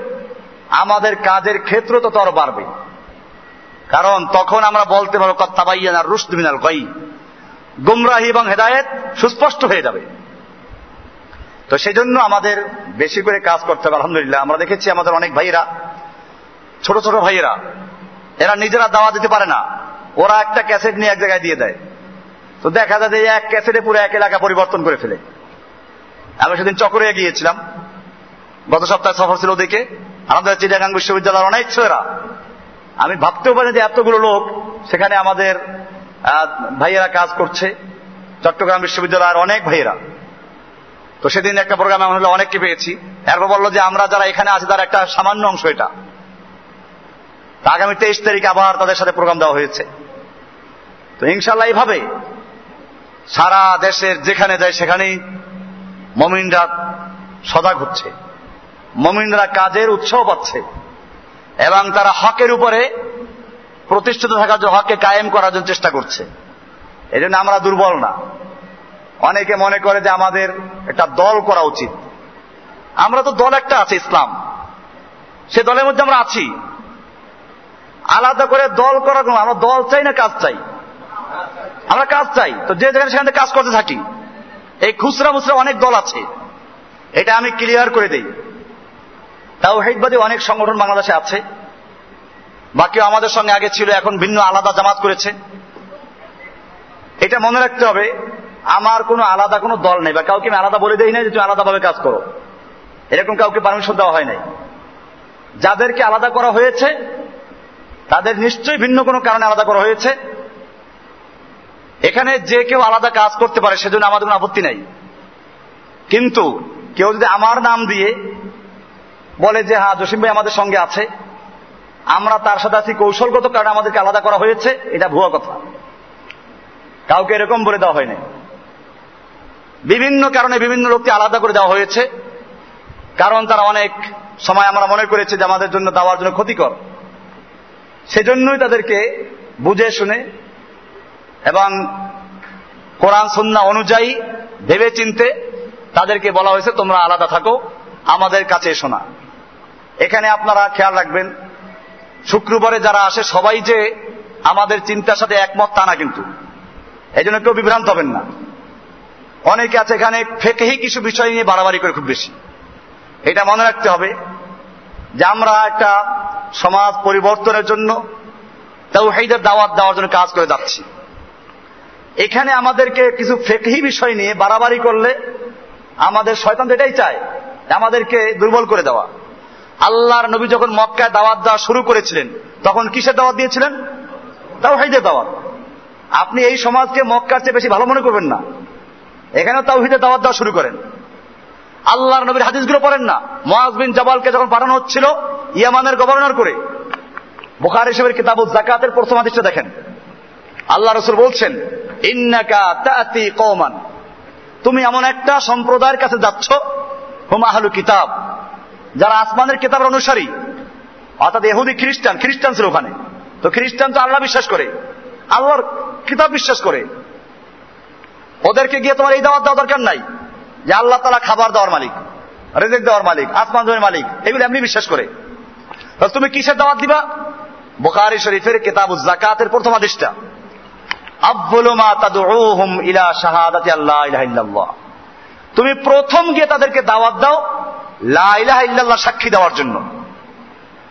আমাদের কাজের ক্ষেত্র তত আরও বাড়বে। কারণ তখন আমরা বলতে পারব, কত্তাবাইয়ান আর রুশ মিনাল গই। গুমরাহি এবং হেদায়েত সুস্পষ্ট হয়ে যাবে। তো সেই জন্য আমাদের বেশি করে কাজ করতে হবে, আলহামদুলিল্লাহ। আমরা দেখেছি আমাদের অনেক ভাইয়েরা, ছোট ছোট ভাইয়েরা, এরা নিজেরা দাওয়া দিতে পারে না। ওরা একটা ক্যাসেট নিয়ে এক জায়গায় দিয়ে দেয়। তো দেখা যায় যে এক ক্যাসেটে পুরো এক এলাকা পরিবর্তন করে ফেলে। আমি সেদিন চকরে গিয়েছিলাম। গত সপ্তাহে সফর ছিল দেখে আমাদের চিটাগাং বিশ্ববিদ্যালয়ের অনেক ছেলেরা আমি ভাবতেও পারি যে এতগুলো লোক সেখানে আমাদের ভাইয়েরা কাজ করছে। চট্টগ্রাম বিশ্ববিদ্যালয়ের অনেক ভাইয়েরা। তো সেদিন একটা প্রোগ্রামে আমরা অনেককে পেয়েছি। এরপর বলল যে আমরা যারা এখানে আছি, তার একটা সামান্য অংশ এটা। আগামী তেইশ তারিখ আবার তাদের সাথে প্রোগ্রাম দেওয়া হয়েছে। তো ইনশাল্লাহ এইভাবে সারা দেশের যেখানে যায় সেখানেই মমিনরা সজাগ হচ্ছে। মমিনরা কাজের উৎসাহ পাচ্ছে। এবং তারা হকের উপরে প্রতিষ্ঠিত থাকার জন্য, হককে কায়েম করার জন্য চেষ্টা করছে। এই জন্য আমরা দুর্বল না। অনেকে মনে করে যে আমাদের একটা দল করা উচিত। আমরা তো দল একটা আছে, ইসলাম। সে দলের মধ্যে আমরা আছি। আলাদা করে দল করার আমরা দল চাই না কাজ চাই? আমরা কাজ চাই। তো যে যেখানে সেখানে কাজ করতে থাকি। এই খুচরা মুচরা অনেক দল আছে। এটা আমি ক্লিয়ার করে দেই। তাও হেদবাদী অনেক সংগঠন বাংলাদেশে আছে। বাকি আমাদের সঙ্গে আগে ছিল, এখন ভিন্ন আলাদা জামাত করেছে। এটা মনে রাখতে হবে, আমার কোনো আলাদা কোনো দল নেই, বা কাউকে আমি আলাদা বলে দেই না যে তুমি আলাদাভাবে কাজ করো। এরকম কাউকে পারমিশন দেওয়া হয় নাই। যাদেরকে আলাদা করা হয়েছে, তাদের নিশ্চয়ই ভিন্ন কোনো কারণে আলাদা করা হয়েছে। এখানে যে কেউ আলাদা কাজ করতে পারে, সেজন্য আমাদের কোনো আপত্তি নাই। কিন্তু কেউ যদি আমার নাম দিয়ে বলে যে হ্যাঁ জসিম ভাই আমাদের সঙ্গে আছে। আমরা তার সাথে আছি কৌশলগত কারণে আমাদেরকে আলাদা করা হয়েছে। এটা ভুয়া কথা। কাউকে এরকম বলে দেওয়া হয়নি। বিভিন্ন কারণে বিভিন্ন লোককে আলাদা করে দেওয়া হয়েছে। কারণ তারা অনেক সময় আমরা মনে করেছি যে, আমাদের জন্য দেওয়ার জন্য ক্ষতিকর। সেজন্যই তাদেরকে বুঝে শুনে এবং কোরআন, সন্না অনুযায়ী ভেবে চিনতে তাদেরকে বলা হয়েছে, তোমরা আলাদা থাকো। আমাদের কাছে এসো না। এখানে আপনারা খেয়াল রাখবেন, শুক্রবারে যারা আসে সবাই যে আমাদের চিন্তার সাথে একমত তা না কিন্তু। এই জন্য কেউ বিভ্রান্ত হবেন না। অনেকে আছে এখানে ফেকেহি কিছু বিষয় নিয়ে বাড়াবাড়ি করে খুব বেশি। এটা মনে রাখতে হবে যে আমরা একটা সমাজ পরিবর্তনের জন্য তাও হেইদের দাওয়াত দেওয়ার জন্য কাজ করে যাচ্ছি। এখানে আমাদেরকে কিছু ফেকহি বিষয় নিয়ে বাড়াবাড়ি করলে আমাদের শয়তান এটাই চায়, আমাদেরকে দুর্বল করে দেওয়া। আল্লাহর নবী যখন মক্কায় দাওয়াত দেওয়া শুরু করেছিলেন, তখন কিসের দাওয়াত দিয়েছিলেন? তাও হাইদের দাওয়াত। আপনি এই সমাজকে মক্কার চেয়ে বেশি ভালো মনে করবেন না। এখানেও তাওহিদের দাওয়াত দেওয়া শুরু করেন। আল্লাহর নবীর হাদিসগুলো পড়েন না। মহাজ বিন জাবালকে যখন পাঠানো হচ্ছিল, ইয়ামানের গভর্নর করে, বুখার হিসেবের কিতাবুল জাকাতের প্রথম হাদিসটা দেখেন। আল্লাহ রসুল বলছেন, ইন্নাকা তাতি কৌমান তুমি এমন একটা সম্প্রদায়ের কাছে যাচ্ছ, হুম আহলু কিতাব। যারা আসমানের কিতাবের অনুসারী, অর্থাৎ এহুদি খ্রিস্টান খ্রিস্টান ছিল ওখানে। তো খ্রিস্টান তো আল্লাহ বিশ্বাস করে, আল্লাহর কিতাব বিশ্বাস করে। ওদেরকে গিয়ে তোমার এই দাওয়াত দেওয়া দরকার নাই, যে আল্লাহ তালা খাবার দেওয়ার মালিক, রেজেক দেওয়ার মালিক, আসমান জমির মালিক, এগুলো এমনি বিশ্বাস করে। তুমি কিসের দাওয়াত দিবা? বোকারি শরীফের কেতাব জাকাতের প্রথম আদেশটা। তুমি প্রথম গিয়ে তাদেরকে দাওয়াত দাও লা ইলাহা সাক্ষী দেওয়ার জন্য।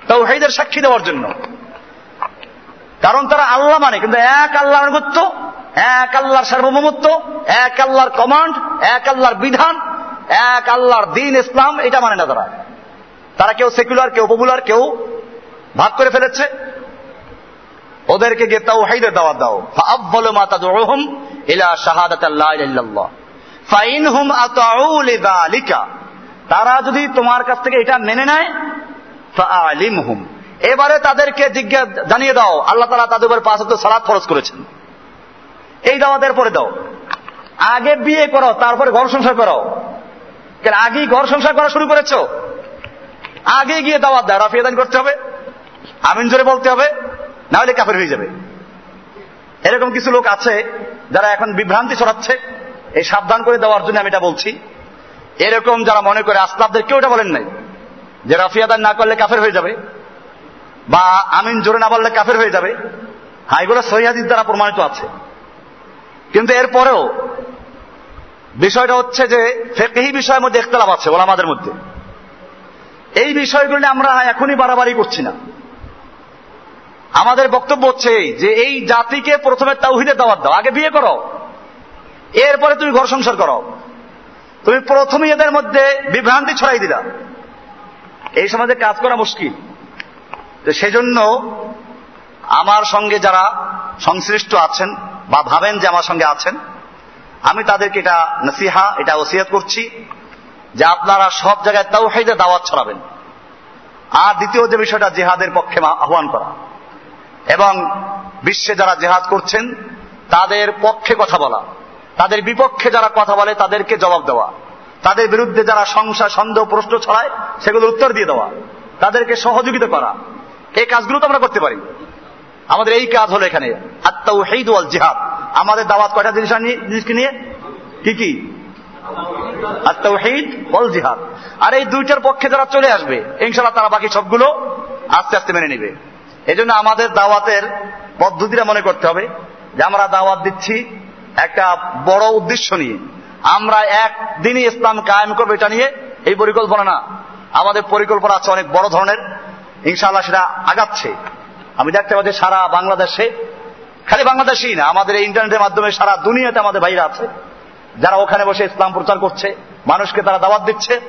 তাওহীদের সাক্ষী দেওয়ার জন্য। কারণ তারা আল্লাহ মানে কিন্তু এক আল্লাহর আনুগত্য এক আল্লাহর সার্বভৌমত্ব, এক আল্লাহর কমান্ড এক আল্লাহর বিধান, এক আল্লাহর দিন ইসলাম, এটা মানে না তারা। তারা কেউ সেকুলার কেউ পপুলার কেউ ভাগ করে ফেলেছে। ওদেরকে গিয়ে তাও হাইদের দাওয়াত দাও। আব্বালু মা তাদউহুম ইলা শাহাদাত লা ইলাহা ইল্লাল্লাহ। ফাইনহুম আতাউ লিযালিকা। তারা যদি তোমার কাছ থেকে এটা মেনে নেয় এবারে তাদেরকে জিজ্ঞাসা জানিয়ে দাও, আল্লাহ তাআলা তাদের উপর পাঁচ সালাত ফরজ করেছেন। এই দাওয়াতের পরে দাও। আগে বিয়ে করো, তারপরে ঘর সংসার করো। আগেই ঘর সংসার করা শুরু করেছ? আগে গিয়ে দাওয়াত দাও রাফিয়াদান করতে হবে, আমিন জোরে বলতে হবে না হলে কাফের হয়ে যাবে। এরকম কিছু লোক আছে যারা এখন বিভ্রান্তি ছড়াচ্ছে। এই সাবধান করে দেওয়ার জন্য আমি এটা বলছি। এরকম যারা মনে করে আসলাফদের কেউ বলেন নাই? যে রাফিয়াদান না করলে কাফের হয়ে যাবে? বা আমিন জোরে না বললে কাফের হয়ে যাবে? হ্যাঁ এগুলো সহিহাদিস দ্বারা প্রমাণিত আছে। কিন্তু এরপরেও বিষয়টা হচ্ছে যে ফেকহি বিষয়ের মধ্যে একতলাপ আছে ওলামাদের মধ্যে। এই বিষয়গুলি আমরা এখনই বাড়াবাড়ি করছি না। আমাদের বক্তব্য হচ্ছে এই যে এই জাতিকে প্রথমে তাওহিদের দাওয়াত দাও, আগে বিয়ে করো। এরপরে তুমি ঘর সংসার করো তুমি প্রথমেই এদের মধ্যে বিভ্রান্তি ছড়াই দিলা। এই সমাজে কাজ করা মুশকিল। তো সেজন্য আমার সঙ্গে যারা সংশ্লিষ্ট আছেন বা ভাবেন যে আমার সঙ্গে আছেন, আমি তাদেরকে এটা নসিহা, এটা ওসিয়ত করছি যে আপনারা সব জায়গায় তাও তাওহিদের দাওয়াত ছড়াবেন। আর দ্বিতীয় যে বিষয়টা, জেহাদের পক্ষে আহ্বান করা। এবং বিশ্বে যারা জেহাদ করছেন, তাদের পক্ষে কথা বলা। তাদের বিপক্ষে যারা কথা বলে তাদেরকে জবাব দেওয়া। তাদের বিরুদ্ধে যারা সংসার সন্দেহ, প্রশ্ন ছড়ায়, সেগুলোর উত্তর দিয়ে দেওয়া। তাদেরকে সহযোগিতা করা। এই কাজগুলো তো আমরা করতে পারি। আমাদের এই কাজ হলো এখানে আত্মাউ হেইদ ওয়াল জিহাদ। আমাদের দাওয়াত কয়টা জিনিস জিনিসকে নিয়ে? কি কি? আত্মাউ হেইদ ওয়াল জিহাদ। আর এই দুইটার পক্ষে যারা চলে আসবে ইনশাল্লাহ তারা বাকি সবগুলো আস্তে আস্তে মেনে নিবে। এই আমাদের দাওয়াতের পদ্ধতিটা মনে করতে হবে যে আমরা দাওয়াত দিচ্ছি একটা বড় উদ্দেশ্য নিয়ে। আমরা একদিনই ইসলাম কায়েম করব এটা নিয়ে, এই পরিকল্পনা না। আমাদের পরিকল্পনা আছে অনেক বড় ধরনের। ইনশাআল্লাহ সেটা আগাচ্ছে। আমি দেখতে পাচ্ছি সারা বাংলাদেশে, খালি বাংলাদেশেই না, আমাদের এই ইন্টারনেটের মাধ্যমে সারা দুনিয়াতে আমাদের ভাইরা আছে। যারা ওখানে বসে ইসলাম প্রচার করছে, মানুষকে তারা দাওয়াত দিচ্ছে।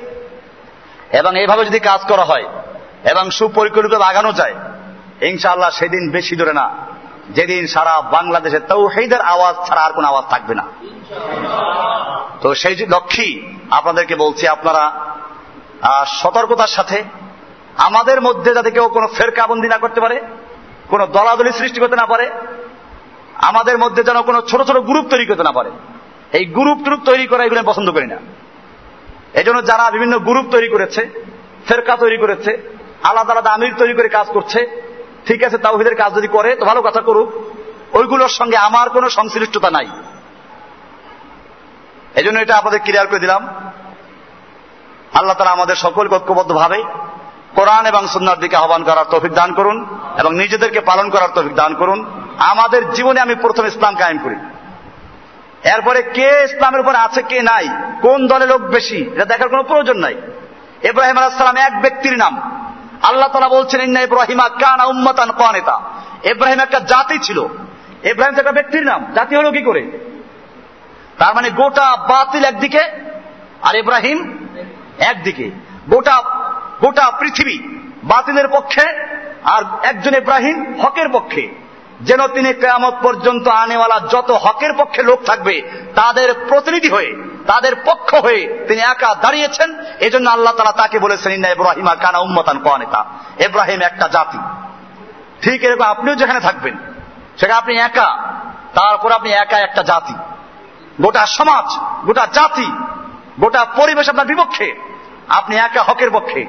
এবং এইভাবে যদি কাজ করা হয়, এবং সুপরিকল্পিত আগানো যায়, ইনশাআল্লাহ সেদিন বেশি দূরে না। যেদিন সারা বাংলাদেশে তৌহিদের আওয়াজ ছাড়া আর কোন আওয়াজ থাকবে না। তো সেই লক্ষ্যেই আপনাদেরকে বলছি আপনারা সতর্কতার সাথে আমাদের মধ্যে যাতে কেউ কোনো ফেরকাবন্দি না করতে পারে, কোন দলাদলি সৃষ্টি করতে না পারে, আমাদের মধ্যে যেন কোনো ছোট ছোট গ্রুপ তৈরি করতে না পারে। এই গ্রুপ টুরুপ তৈরি করা এগুলো পছন্দ করি না। এই যারা বিভিন্ন গ্রুপ তৈরি করেছে, ফেরকা তৈরি করেছে, আলাদা আলাদা আমির তৈরি করে কাজ করছে ঠিক আছে, তাওহিদের কাজ যদি করে, তো ভালো কথা করুক। ওইগুলোর সঙ্গে আমার কোনো সংশ্লিষ্টতা নাই। এই জন্য এটা আপনাদের ক্লিয়ার করে দিলাম। আল্লাহ তারা আমাদের সকলকে ঐক্যবদ্ধ ভাবে কোরআন এবং সুন্নার দিকে আহ্বান করার তৌফিক দান করুন এবং নিজেদেরকে পালন করার তৌফিক দান করুন। আমাদের জীবনে আমি প্রথম ইসলাম কায়েম করি। এরপরে কে ইসলামের উপর আছে, কে নাই, কোন দলে লোক বেশি, এটা দেখার কোনো প্রয়োজন নাই। ইব্রাহিম আলাহাম এক ব্যক্তির নাম। আল্লাহ তালা বলছেন, ইন্না ইব্রাহিমা কানা উম্মাতান কানেতা ইব্রাহিম একটা জাতি ছিল। ইব্রাহিম একটা ব্যক্তির নাম। জাতি হলো কি করে? তার মানে গোটা বাতিল একদিকে আর ইব্রাহিম একদিকে। গোটা গোটা পৃথিবী বাতিলের পক্ষে আর একজন ইব্রাহিম হকের পক্ষে। যেন তিনি কেয়ামত পর্যন্ত আনেওয়ালা যত হকের পক্ষে লোক থাকবে, তাদের প্রতিনিধি হয়ে তাদের পক্ষ হয়ে তিনি একা দাঁড়িয়েছেন, এজন্য আল্লাহ তালা তাকে বলেছেন, ইন্না ইব্রাহিমা কানা উম্মতান কনেতা। ইব্রাহিম একটা জাতি। ঠিক এরকম আপনিও যেখানে থাকবেন, সেখানে আপনি একা, তারপর আপনি একা একটা জাতি। গোটা সমাজ, গোটা জাতি, গোটা পরিবেশ আপনার বিপক্ষে। আপনি একা হকের পক্ষে।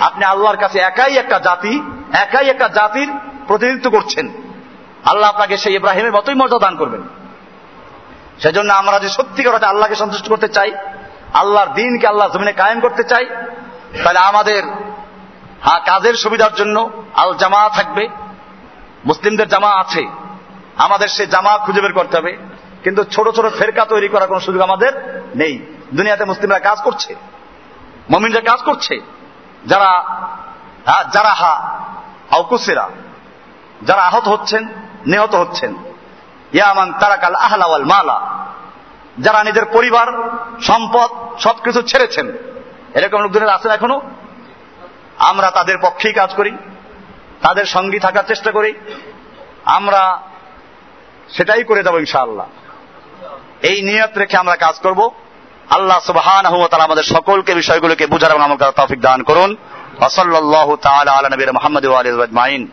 আপনি আল্লাহর কাছে একাই একটা জাতি, একাই একটা জাতির প্রতিনিধিত্ব করছেন। আল্লাহ আপনাকে সেই ইব্রাহিমের মতোই মর্যাদা দান করবেন। সেজন্য আমরা যে সত্যিকার আল্লাহকে সন্তুষ্ট করতে চাই, আল্লাহর দিনকে আল্লাহ জমিনে কায়েম করতে চাই, তাহলে আমাদের হ্যাঁ কাজের সুবিধার জন্য আল জামা থাকবে, মুসলিমদের জামা আছে, আমাদের সে জামা খুঁজে বের করতে হবে, কিন্তু ছোট ছোট ফেরকা তৈরি করার কোন সুযোগ আমাদের নেই। দুনিয়াতে মুসলিমরা কাজ করছে, মমিনরা কাজ করছে, যারা যারা হা আউকুসেরা যারা আহত হচ্ছেন, নিহত হচ্ছেন। ইয়ামান তারাকাল আহলাওয়াল মালা। যারা নিজের পরিবার, সম্পদ, সবকিছু ছেড়েছেন, এরকম লোকজনের আছেন এখনও? আমরা তাদের পক্ষেই কাজ করি, তাদের সঙ্গী থাকার চেষ্টা করি, আমরা সেটাই করে দেবো ইনশাআল্লাহ। এই নিয়ত রেখে আমরা কাজ করব। আল্লাহ সুবহান আমাদের সকলকে বিষয়গুলোকে বুঝার এবং আমল দান করুন। নবীর মুহাম্মদ ওয়া আলিহি ওয়া আজমাইন।